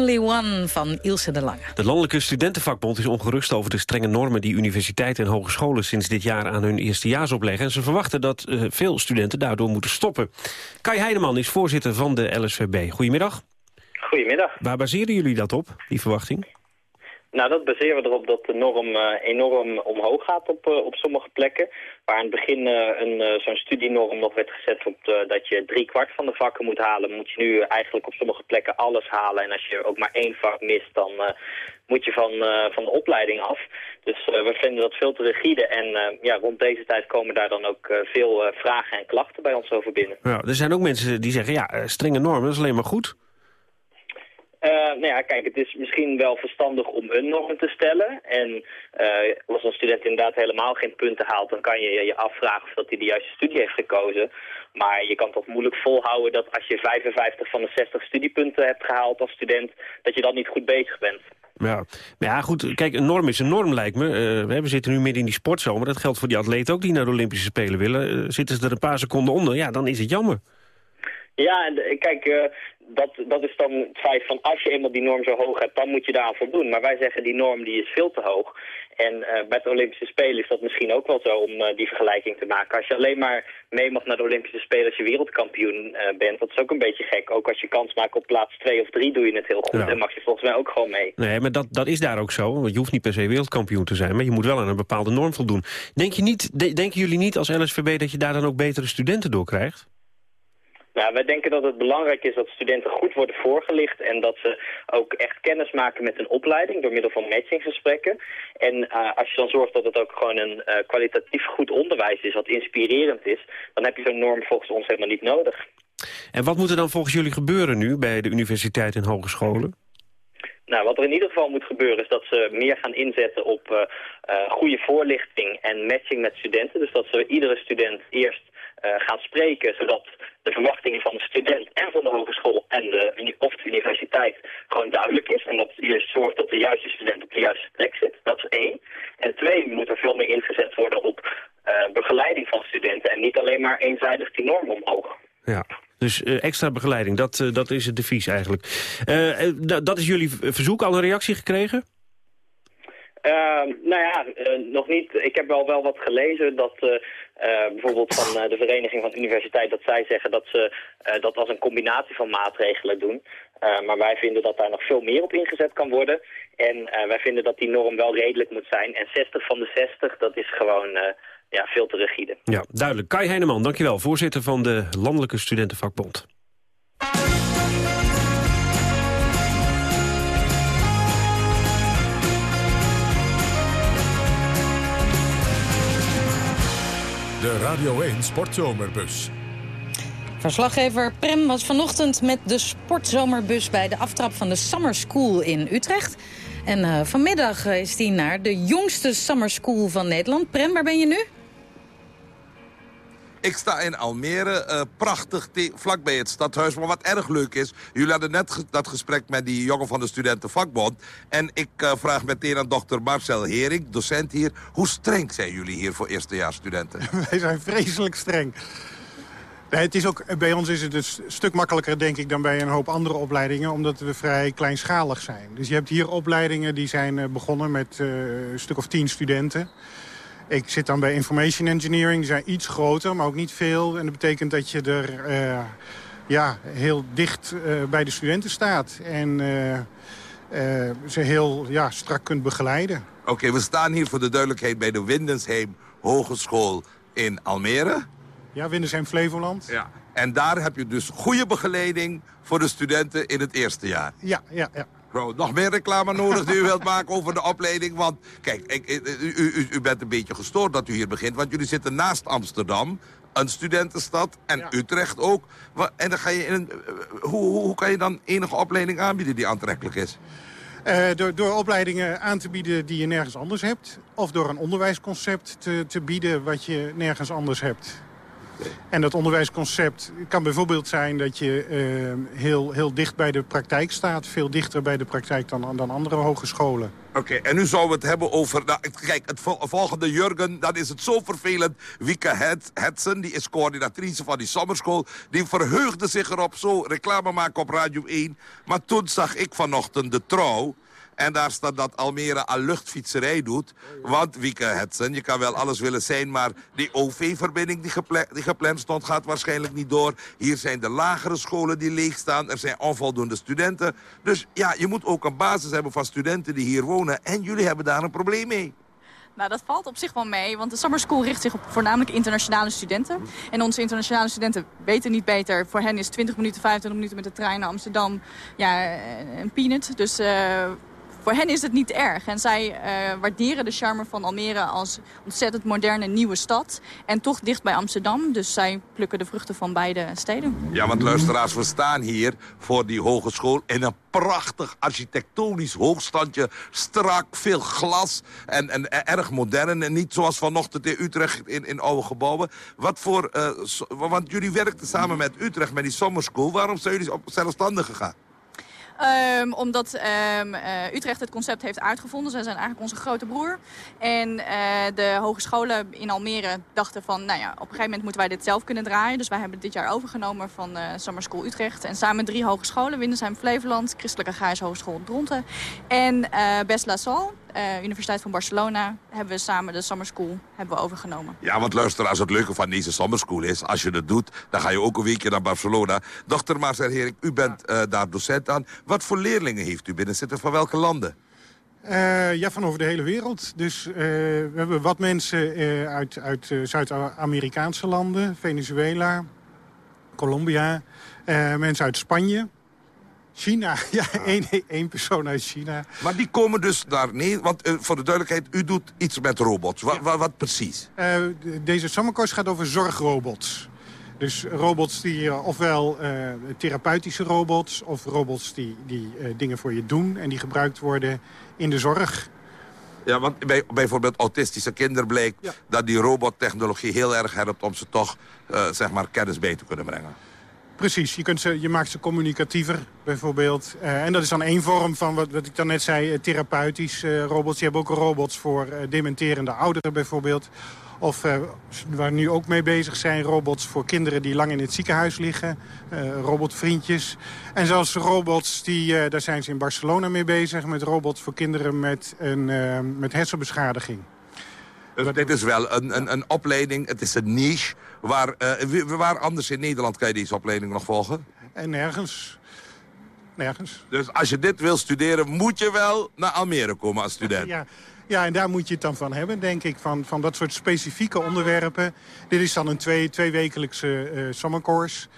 Lonely One van Ilse de Lange. De Landelijke Studentenvakbond is ongerust over de strenge normen... die universiteiten en hogescholen sinds dit jaar aan hun eerstejaars opleggen. En ze verwachten dat uh, veel studenten daardoor moeten stoppen. Kai Heineman is voorzitter van de LSVB. Goedemiddag. Goedemiddag. Waar baseren jullie dat op, die verwachting? Nou, dat baseren we erop dat de norm uh, enorm omhoog gaat op, uh, op sommige plekken. Waar in het begin uh, een zo'n studienorm nog werd gezet op dat je drie kwart van de vakken moet halen, moet je nu eigenlijk op sommige plekken alles halen. En als je ook maar één vak mist, dan moet je van, van de opleiding af. Dus we vinden dat veel te rigide. En ja, rond deze tijd komen daar dan ook veel vragen en klachten bij ons over binnen. Er zijn ook mensen die zeggen, ja, strenge normen, is alleen maar goed. Uh, nou ja, kijk, het is misschien wel verstandig om een norm te stellen. En uh, als een student inderdaad helemaal geen punten haalt... dan kan je je afvragen of dat hij de juiste studie heeft gekozen. Maar je kan toch moeilijk volhouden dat als je 55 van de 60 studiepunten hebt gehaald als student... dat je dan niet goed bezig bent. Ja, maar ja, goed, kijk, een norm is een norm lijkt me. Uh, we zitten nu midden in die sportzomer. Dat geldt voor die atleten ook die naar de Olympische Spelen willen. zitten ze er een paar seconden onder, ja, dan is het jammer. Ja, en kijk, dat, dat is dan het feit van als je eenmaal die norm zo hoog hebt, dan moet je daaraan voldoen. Maar wij zeggen die norm die is veel te hoog. En uh, bij de Olympische Spelen is dat misschien ook wel zo om uh, die vergelijking te maken. Als je alleen maar mee mag naar de Olympische Spelen als je wereldkampioen uh, bent, dat is ook een beetje gek. Ook als je kans maakt op plaats 2 of 3 doe je het heel goed. Ja. En mag je volgens mij ook gewoon mee. Nee, maar dat, dat is daar ook zo. Want je hoeft niet per se wereldkampioen te zijn, maar je moet wel aan een bepaalde norm voldoen. Denk je niet, de, denken jullie niet als LSVB dat je daar dan ook betere studenten door krijgt? Nou, wij denken dat het belangrijk is dat studenten goed worden voorgelicht en dat ze ook echt kennis maken met een opleiding door middel van matchinggesprekken. En uh, als je dan zorgt dat het ook gewoon een uh, kwalitatief goed onderwijs is, wat inspirerend is, dan heb je zo'n norm volgens ons helemaal niet nodig. En wat moet er dan volgens jullie gebeuren nu bij de universiteit en hogescholen? Nou, wat er in ieder geval moet gebeuren is dat ze meer gaan inzetten op uh, uh, goede voorlichting en matching met studenten. Dus dat ze iedere student eerst uh, gaan spreken, zodat de verwachtingen van de student en van de hogeschool en de, of de universiteit gewoon duidelijk is. En dat je zorgt dat de juiste student op de juiste plek zit. Dat is één. En twee, moet er veel meer ingezet worden op uh, begeleiding van studenten en niet alleen maar eenzijdig die norm omhoog. Ja. Dus uh, extra begeleiding, dat, dat is het devies eigenlijk. Dat is jullie verzoek, al een reactie gekregen? Uh, nou ja, uh, nog niet. Ik heb wel, wel wat gelezen dat uh, bijvoorbeeld van de Vereniging van Universiteit... dat zij zeggen dat ze dat als een combinatie van maatregelen doen. maar wij vinden dat daar nog veel meer op ingezet kan worden. En wij vinden dat die norm wel redelijk moet zijn. En 60 van de 60, dat is gewoon ja, veel te rigide. Ja, duidelijk. Kai Heineman, dankjewel. Voorzitter van de Landelijke Studentenvakbond. De Radio 1 Sportzomerbus. Verslaggever Prem was vanochtend met de sportzomerbus... bij de aftrap van de Summer School in Utrecht. En uh, vanmiddag is hij naar de jongste Summer School van Nederland. Prem, waar ben je nu? Ik sta in Almere, uh, prachtig vlakbij het stadhuis. Maar wat erg leuk is, jullie hadden net dat gesprek met die jongen van de Studentenvakbond. En ik uh, vraag meteen aan dokter Marcel Hering, docent hier. Hoe streng zijn jullie hier voor eerstejaarsstudenten? Wij zijn vreselijk streng. Het is ook, bij ons is het een stuk makkelijker, denk ik, dan bij een hoop andere opleidingen. Omdat we vrij kleinschalig zijn. Dus je hebt hier opleidingen die zijn begonnen met een stuk of tien studenten. Ik zit dan bij Information Engineering. Die zijn iets groter, maar ook niet veel. En dat betekent dat je er uh, ja, heel dicht uh, bij de studenten staat. En uh, ze heel ja, strak kunt begeleiden. Oké, okay, we staan hier voor de duidelijkheid bij de Windensheim Hogeschool in Almere. Ja, Windesheim Flevoland. Ja. En daar heb je dus goede begeleiding voor de studenten in het eerste jaar. Ja, ja, ja. Bro, nog meer reclame nodig die u wilt maken over de opleiding? Want kijk, ik, u, u, u, bent een beetje gestoord dat u hier begint. Want jullie zitten naast Amsterdam, een studentenstad, en ja. Utrecht ook. En dan ga je in een, hoe, hoe, hoe kan je dan enige opleiding aanbieden die aantrekkelijk is? Uh, door, door opleidingen aan te bieden die je nergens anders hebt. Of door een onderwijsconcept te, te bieden wat je nergens anders hebt. En dat onderwijsconcept kan bijvoorbeeld zijn dat je eh, heel, heel dicht bij de praktijk staat. Veel dichter bij de praktijk dan, dan andere hogescholen. Oké, en nu zouden we het hebben over... Nou, kijk, het vol- volgende Jurgen, dan is het zo vervelend. Wieke Het- Hetsen, die is coördinatrice van die sommerschool... die verheugde zich erop, zo reclame maken op Radio 1. Maar toen zag ik vanochtend de trouw... En daar staat dat Almere al luchtfietserij doet. Want, Wieke Hetsen, je kan wel alles willen zijn... maar die OV-verbinding die, gepla- die gepland stond gaat waarschijnlijk niet door. Hier zijn de lagere scholen die leeg staan. Er zijn onvoldoende studenten. Dus ja, je moet ook een basis hebben van studenten die hier wonen. En jullie hebben daar een probleem mee. Nou, dat valt op zich wel mee, want de Summer School richt zich op voornamelijk internationale studenten. En onze internationale studenten weten niet beter. Voor hen is 20 minuten, 25 minuten met de trein naar Amsterdam ja, eh, een peanut. Dus eh, voor hen is het niet erg. En zij eh, waarderen de charme van Almere als ontzettend moderne nieuwe stad. En toch dicht bij Amsterdam, dus zij plukken de vruchten van beide steden. Ja, want luisteraars, we staan hier voor die hogeschool... in een prachtig architectonisch hoogstandje. Strak, veel glas en, en erg modern. En niet zoals vanochtend in Utrecht in, oude gebouwen. Wat voor, eh, want jullie werkten samen met Utrecht, met die summer school. Waarom zijn jullie op zelfstandig gegaan? Ehm, omdat ehm, eh, Utrecht het concept heeft uitgevonden. Zij zijn eigenlijk onze grote broer. En eh, de hogescholen in Almere dachten van... nou ja, op een gegeven moment moeten wij dit zelf kunnen draaien. Dus wij hebben dit jaar overgenomen van eh Summer School Utrecht. En samen drie hogescholen. Windesheim Flevoland, Christelijke Agrarische Hogeschool Dronten... en Best La Salle, eh, Universiteit van Barcelona... hebben we samen de Summer School hebben we overgenomen. Ja, want luisteraars, het leuke van deze summer school is... als je het doet, dan ga je ook een weekje naar Barcelona. Dochter Marcel Hering, u bent eh, daar docent aan. Wat voor leerlingen heeft u binnen zitten? Van welke landen? Eh, ja, van over de hele wereld. Dus eh, we hebben wat mensen eh, uit, uit eh, Zuid-Amerikaanse landen. Venezuela, Colombia. eh, mensen uit Spanje. China. Ja, één, één persoon uit China. Maar die komen dus naar Nederland. Want eh, voor de duidelijkheid, u doet iets met robots. Wa- wa- wat precies? Eh, de- deze summercourse gaat over zorgrobots. Dus robots die, eh, ofwel eh, therapeutische robots... of robots die, die dingen voor je doen en die gebruikt worden in de zorg. Ja, want bij bijvoorbeeld autistische kinderen blijkt... dat die robottechnologie heel erg helpt om ze toch zeg maar kennis bij te kunnen brengen. Precies, je, kunt ze, je maakt ze communicatiever bijvoorbeeld. Eh, en dat is dan één vorm van wat, wat ik dan net zei, eh, therapeutisch eh, robots. Je hebt ook robots voor dementerende ouderen bijvoorbeeld. Of waar nu ook mee bezig zijn, robots voor kinderen die lang in het ziekenhuis liggen. robotvriendjes. En zelfs robots, die, daar zijn ze in Barcelona mee bezig... met robots voor kinderen met, een, met hersenbeschadiging. Dus dit is wel een, een, een opleiding, het is een niche. Waar, eh, waar anders in Nederland kan je deze opleiding nog volgen? En nergens. Nergens. Dus als je dit wil studeren, moet je wel naar Almere komen als student. Ja, ja, en daar moet je het dan van hebben, denk ik. Van, van dat soort specifieke onderwerpen. Dit is dan een twee, tweewekelijkse eh summercourse.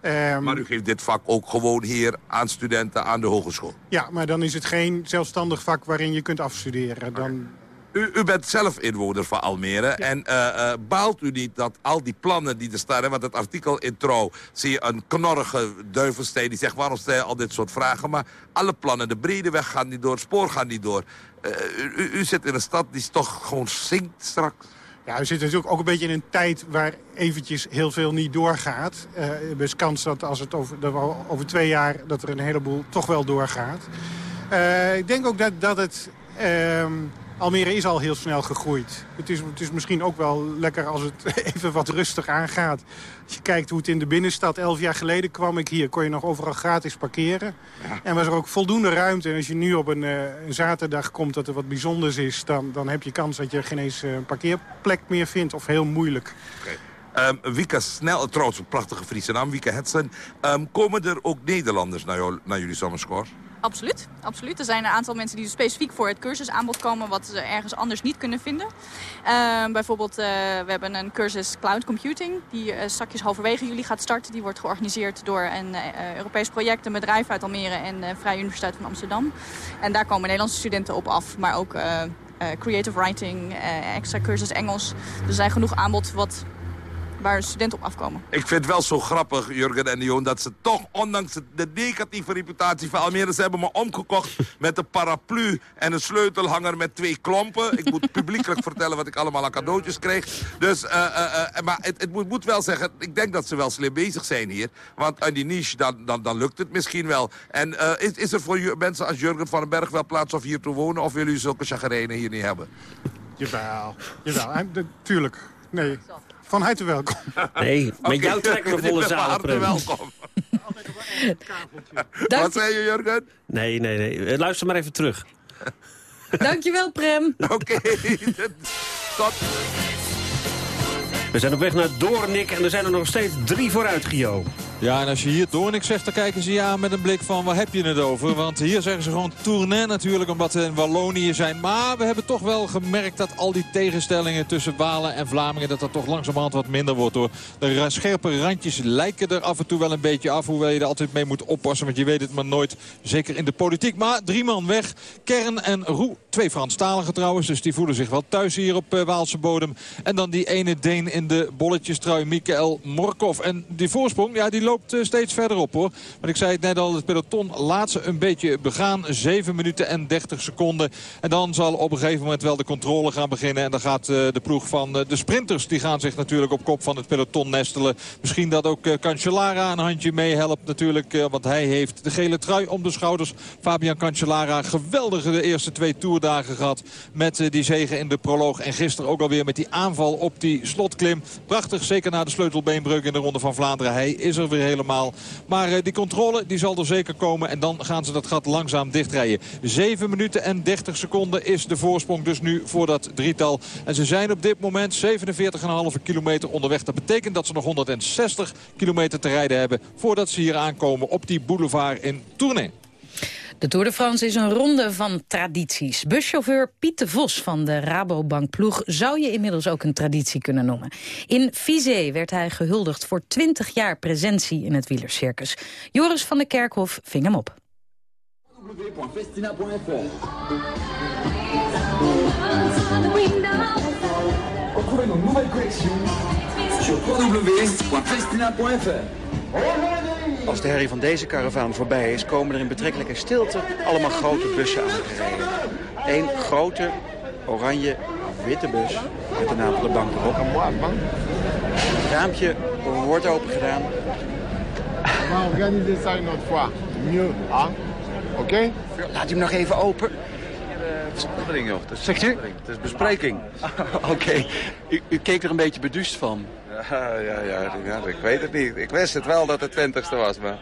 Ehm, Maar u geeft dit vak ook gewoon hier aan studenten aan de hogeschool. Ja, maar dan is het geen zelfstandig vak waarin je kunt afstuderen. Dan, U, u bent zelf inwoner van Almere. En eh, eh, baalt u niet dat al die plannen die er staan... Want het artikel in Trouw zie je een knorrige duivelsteen... die zegt waarom stel je al dit soort vragen. Maar alle plannen, de brede weg gaan niet door, het spoor gaat niet door. Eh, u, u- zit in een stad die toch gewoon zinkt straks. ja, we zitten natuurlijk ook een beetje in een tijd waar eventjes heel veel niet doorgaat. Er is kans dat als het over, over twee jaar dat er een heleboel toch wel doorgaat. Ik denk ook dat, dat het... ehm, Almere is al heel snel gegroeid. Het is, het is misschien ook wel lekker als het even wat rustig aangaat. Als je kijkt hoe het in de binnenstad... Elf jaar geleden kwam ik hier, kon je nog overal gratis parkeren. En was er ook voldoende ruimte. En als je nu op een, eh, een zaterdag komt dat er wat bijzonders is... dan, dan heb je kans dat je geen eens eh, een parkeerplek meer vindt. Of heel moeilijk. Ehm Wieke Snel, trouwens een prachtige Friese naam, Wieke Hetsen. Ehm, komen er ook Nederlanders naar, jou, naar jullie summerscore? Absoluut, absoluut. Er zijn een aantal mensen die specifiek voor het cursusaanbod komen... wat ze ergens anders niet kunnen vinden. Ehm, bijvoorbeeld, eh, we hebben een cursus Cloud Computing... die eh straks halverwege juli gaat starten. Die wordt georganiseerd door een eh, Europees project... een bedrijf uit Almere en de Vrije Universiteit van Amsterdam. En daar komen Nederlandse studenten op af. Maar ook creative writing, extra cursus Engels. Er zijn genoeg aanbod wat waar studenten op afkomen. Ik vind het wel zo grappig, Jurgen en Joon, dat ze toch, ondanks de negatieve reputatie van Almere, ze hebben me omgekocht met een paraplu en een sleutelhanger met twee klompen. Ik moet publiekelijk vertellen wat ik allemaal aan cadeautjes kreeg. Dus, eh, eh, eh, maar het, het moet, moet wel zeggen, ik denk dat ze wel slim bezig zijn hier. Want aan die niche, dan, dan, dan lukt het misschien wel. En eh, is, is er voor mensen als Jurgen van den Berg wel plaats of hier te wonen? Of willen jullie zulke chagrijnen hier niet hebben? Jawel, jawel. En, tuurlijk. Nee, van harte welkom. Nee, met Oké, jou trekken we volle bent van harte Prem. welkom. Wat zei je, Jurgen? Nee, nee, nee. Eh, Luister maar even terug. Dankjewel, Prem. Oké, tot... We zijn op weg naar Doornik en er zijn er nog steeds drie vooruit, Gio. Ja, en als je hier Doornik zegt, dan kijken ze aan met een blik van waar heb je het over? Want hier zeggen ze gewoon Tournai natuurlijk, omdat ze in Wallonië zijn. Maar we hebben toch wel gemerkt dat al die tegenstellingen tussen Walen en Vlamingen... dat dat toch langzamerhand wat minder wordt hoor. De scherpe randjes lijken er af en toe wel een beetje af. Hoewel je er altijd mee moet oppassen, want je weet het maar nooit. Zeker in de politiek. Maar drie man weg. Kern en Roe, twee Franstaligen trouwens. Dus die voelen zich wel thuis hier op eh, Waalse bodem. En dan die ene Deen in de bolletjestrui, Mikael Morkov. En die voorsprong, ja, die loopt eh, steeds verder op hoor. Maar ik zei het net al, het peloton laat ze een beetje begaan. 7 minuten en 30 seconden. En dan zal op een gegeven moment wel de controle gaan beginnen. En dan gaat eh, de ploeg van eh, de sprinters, die gaan zich natuurlijk op kop van het peloton nestelen. Misschien dat ook Cancellara een handje meehelpt natuurlijk. want hij heeft de gele trui om de schouders. Fabian Cancellara, geweldige de eerste twee toerdagen gehad. Met die zegen in de proloog. En gisteren ook alweer met die aanval op die slotklim. Prachtig, zeker na de sleutelbeenbreuk in de Ronde van Vlaanderen. Hij is er weer helemaal. Maar eh, die controle die zal er zeker komen. En dan gaan ze dat gat langzaam dichtrijden. 7 minuten en 30 seconden is de voorsprong dus nu voor dat drietal. En ze zijn op dit moment 47,5 kilometer onderweg. Dat betekent dat ze nog 160 kilometer te rijden hebben... voordat ze hier aankomen op die boulevard in Tournai. De Tour de France is een ronde van tradities. Buschauffeur Piet de Vos van de Rabobank-ploeg zou je inmiddels ook een traditie kunnen noemen. In Vizé werd hij gehuldigd voor 20 jaar presentie in het wielercircus. Joris van der Kerkhof ving hem op. Retrouvez www.festina.fr. Als de herrie van deze karavaan voorbij is, komen er in betrekkelijke stilte allemaal grote bussen aangereden. Eén grote, oranje, witte bus met de naam van de bank erop. Het raampje wordt open gedaan. Fois. Mieux, hein? Oké? Laat hem nog even open. Joh. Is Zegt u? bespreking. Het is bespreking. Oké, u, u keek er een beetje beduust van. Ja, ja, ja, ik weet het niet. Ik wist het wel dat het 20ste was, maar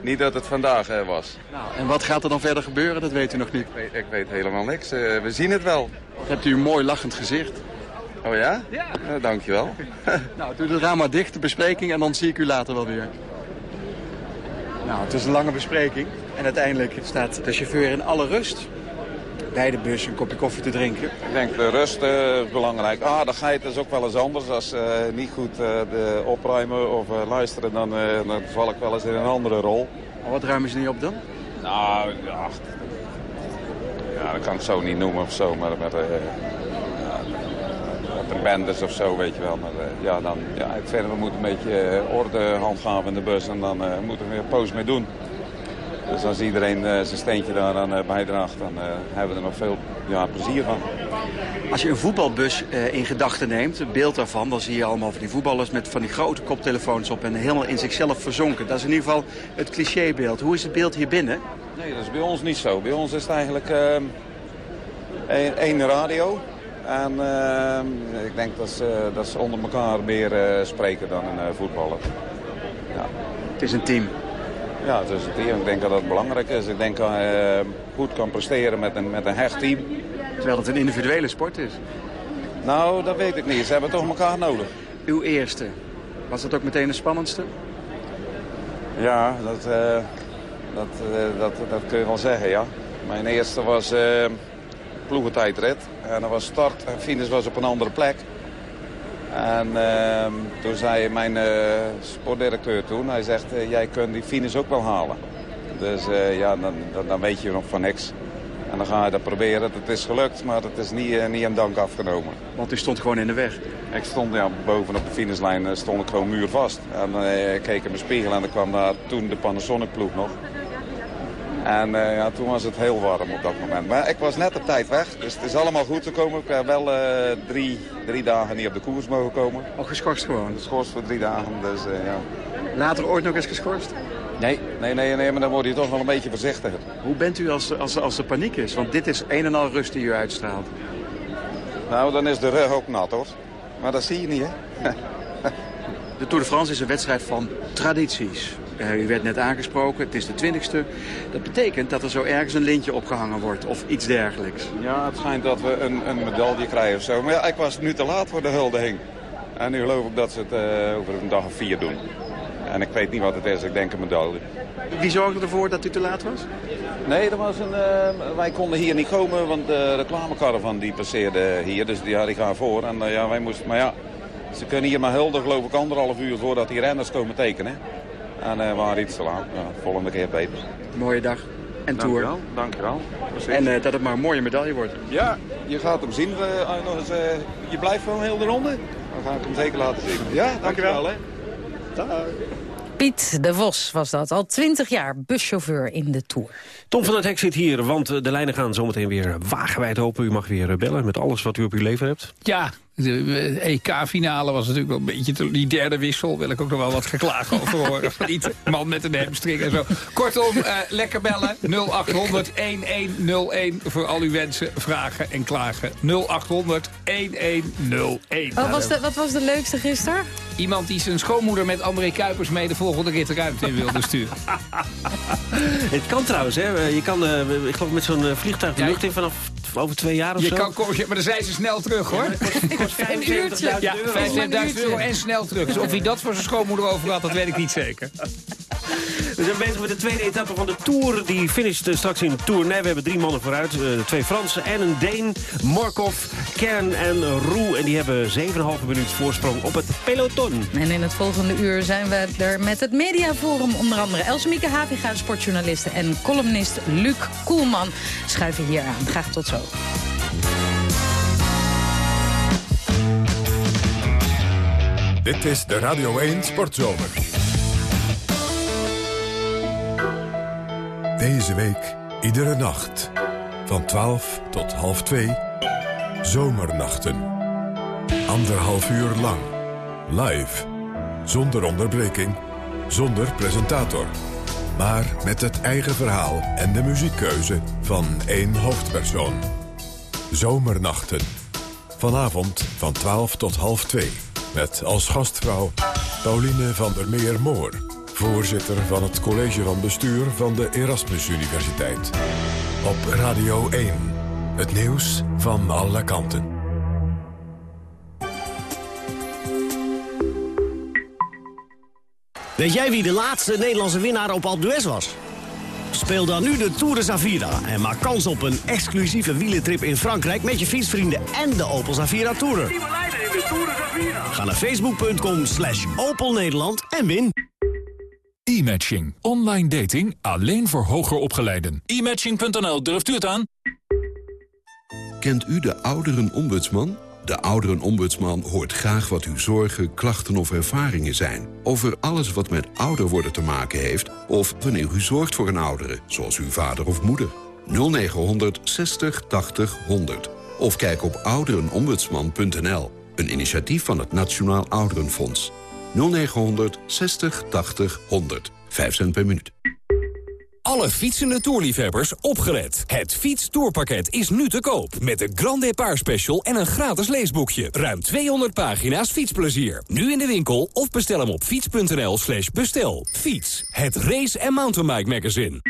niet dat het vandaag eh, was. Nou, en wat gaat er dan verder gebeuren, dat weet u nog niet. Ik weet, ik weet helemaal niks. Eh, we zien het wel. Hebt u een mooi lachend gezicht. Oh ja? Ja. dankjewel. Nou, doe de raam maar dicht, de bespreking, en dan zie ik u later wel weer. Nou, het is een lange bespreking. En uiteindelijk staat de chauffeur in alle rust bij de bus een kopje koffie te drinken. Ik denk de rust eh, is belangrijk. Ah, de geit is ook wel eens anders. Als uh, niet goed uh, de opruimen of uh, luisteren, dan, dan val ik wel eens in een andere rol. Maar wat ruimen ze niet op dan? Nou, ja, ja dat kan ik zo niet noemen of zo, maar met, met bendes of zo, weet je wel. Maar ja, dan, ja, ik vind we moeten een beetje orde handhaven in de bus en dan moeten we weer poos mee doen. Dus als iedereen uh, zijn steentje daaraan uh, bijdraagt, dan uh, hebben we er nog veel ja, plezier van. Als je een voetbalbus in gedachten neemt, een beeld daarvan... dan zie je allemaal van die voetballers met van die grote koptelefoons op... en helemaal in zichzelf verzonken. Dat is in ieder geval het clichébeeld. Hoe is het beeld hier binnen? Nee, dat is bij ons niet zo. Bij ons is het eigenlijk één radio. En ik denk dat ze, dat ze onder elkaar meer spreken dan een voetballer. Ja. Het is een team. Ja, het is een team. Ik denk dat dat belangrijk is. Ik denk dat hij uh, goed kan presteren met een, met een hecht team. Terwijl het een individuele sport is. Nou, dat weet ik niet. Ze hebben toch elkaar nodig. Uw eerste, was dat ook meteen de spannendste? Ja, dat, uh, dat, uh, dat, dat kun je wel zeggen, ja. Mijn eerste was ploegentijdrit. En dat was start en finish was op een andere plek. En uh, toen zei mijn uh, sportdirecteur toen, hij zegt, uh, jij kunt die finish ook wel halen. Dus uh, ja, dan, dan, dan, weet je nog van niks. En dan ga je dat proberen. Het is gelukt, maar het is niet, niet aan dank afgenomen. Want u stond gewoon in de weg? Ik stond ja, bovenop de finishlijn stond ik gewoon muurvast. En ik keek in mijn spiegel en er kwam daar toen de Panasonic ploeg nog. En uh, ja, toen was het heel warm op dat moment. Maar ik was net op tijd weg, dus het is allemaal goed gekomen. Ik heb wel uh, drie, drie dagen niet op de koers mogen komen. Al geschorst gewoon? Geschorst voor drie dagen, dus uh, ja. Later ooit nog eens geschorst? Nee, nee, nee, nee, maar dan word je toch wel een beetje voorzichtiger. Hoe bent u als, als, als er paniek is? Want dit is een en al rust die u uitstraalt. Nou, dan is de rug ook nat, hoor. Maar dat zie je niet, hè? de Tour de France is een wedstrijd van tradities. Uh, u werd net aangesproken, het is de twintigste. Dat betekent dat er zo ergens een lintje opgehangen wordt of iets dergelijks. Ja, het schijnt dat we een, een medaille krijgen of zo. Maar ja, ik was nu te laat voor de huldiging. En nu geloof ik dat ze het uh, over een dag of vier doen. En ik weet niet wat het is, ik denk een medaille. Wie zorgde ervoor dat u te laat was? Nee, er was een, uh, wij konden hier niet komen, want de reclamecaravan die passeerde hier. Dus die, die gaan voor. En ja, wij moesten, maar ja, ze kunnen hier maar hulden geloof ik anderhalf uur voordat die renners komen tekenen. En uh, we waren iets te laat. Ja, volgende keer beter. Mooie dag. En tour. Dankjewel. Dankjewel. Precies. En uh, dat het maar een mooie medaille wordt. Ja, je gaat hem zien. Uh, nog eens, je blijft gewoon heel de ronde. Dan ga ik hem zeker laten zien. Ja, dankjewel. dankjewel hè. Dag. Piet de Vos was dat, al 20 jaar buschauffeur in de Tour. Tom van het Hek zit hier, want de lijnen gaan zometeen weer wagenwijd open. U mag weer bellen met alles wat u op uw leven hebt. Ja, de EK-finale was natuurlijk wel een beetje... Die derde wissel wil ik ook nog wel wat geklaag over horen. Van die man met een hamstring en zo. Kortom, uh, lekker bellen. 0800-1101 voor al uw wensen, vragen en klagen. 0800-1101. Wat was, de, wat was de leukste gisteren? Iemand die zijn schoonmoeder met André Kuipers mee de volgende rit ruimte in wilde sturen. Het kan trouwens, hè. Je kan, uh, ik geloof met zo'n vliegtuig de lucht in vanaf over twee jaar of je zo. Kan, maar dan zijn ze snel terug, hoor. Ja, 75.000 ja, euro. 75.000 euro en snel terug. Dus of hij dat voor zijn schoonmoeder over had, dat weet ik niet zeker. We zijn bezig met de tweede etappe van de Tour. Die finisht straks in Tournai. We hebben drie mannen vooruit. Uh, twee Fransen en een Deen. Markov, Kern en Roux. En die hebben 7,5 minuut voorsprong op het peloton. En in het volgende uur zijn we er met het Mediaforum. Onder andere Elsemieke Haviga, sportjournaliste en columnist Luc Koelman schuiven hier aan. Graag tot zo. Dit is de Radio 1 Sportzomer. Deze week, iedere nacht. Van 12 tot half 2. Zomernachten. Anderhalf uur lang. Live. Zonder onderbreking. Zonder presentator. Maar met het eigen verhaal en de muziekkeuze van één hoofdpersoon. Zomernachten. Vanavond van 12 tot half 2. Met als gastvrouw Pauline van der Meer-Moor. Voorzitter van het college van bestuur van de Erasmus Universiteit. Op Radio 1. Het nieuws van alle kanten. Weet jij wie de laatste Nederlandse winnaar op Alpe d'Huez was? Speel dan nu de Tour de Zavira en maak kans op een exclusieve wielentrip in Frankrijk... met je fietsvrienden en de Opel Zavira Tourer. Ga naar facebook.com slash Opel Nederland en win. E-matching. Online dating alleen voor hoger opgeleiden. E-matching.nl, durft u het aan? Kent u de ouderenombudsman? De ouderenombudsman hoort graag wat uw zorgen, klachten of ervaringen zijn... over alles wat met ouder worden te maken heeft... of wanneer u zorgt voor een oudere, zoals uw vader of moeder. 0900 60 80 100. Of kijk op ouderenombudsman.nl. Een initiatief van het Nationaal Ouderenfonds. 0900 60 80 100. 5 cent per minuut. Alle fietsende toerliefhebbers opgelet. Het fietstoerpakket is nu te koop. Met de Grand Depart Special en een gratis leesboekje. Ruim 200 pagina's fietsplezier. Nu in de winkel of bestel hem op fiets.nl slash bestel. Fiets, het race- en mountainbike magazine.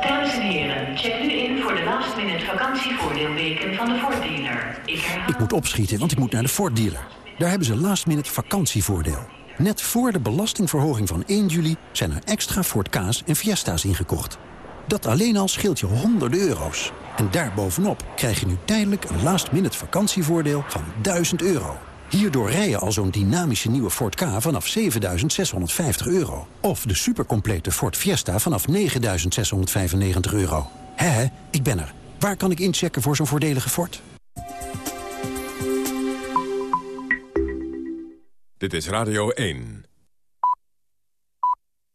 Dames en heren, check nu in voor de last minute vakantievoordeelweken van de Ford dealer. Ik moet opschieten, want ik moet naar de Ford dealer. Daar hebben ze last minute vakantievoordeel. Net voor de belastingverhoging van 1 juli zijn er extra Ford Ka's en Fiesta's ingekocht. Dat alleen al scheelt je honderden euro's. En daarbovenop krijg je nu tijdelijk een last-minute vakantievoordeel van 1000 euro. Hierdoor rij je al zo'n dynamische nieuwe Ford K vanaf 7.650 euro. Of de supercomplete Ford Fiesta vanaf 9.695 euro. Hé, ik ben er. Waar kan ik inchecken voor zo'n voordelige fort? Dit is Radio 1.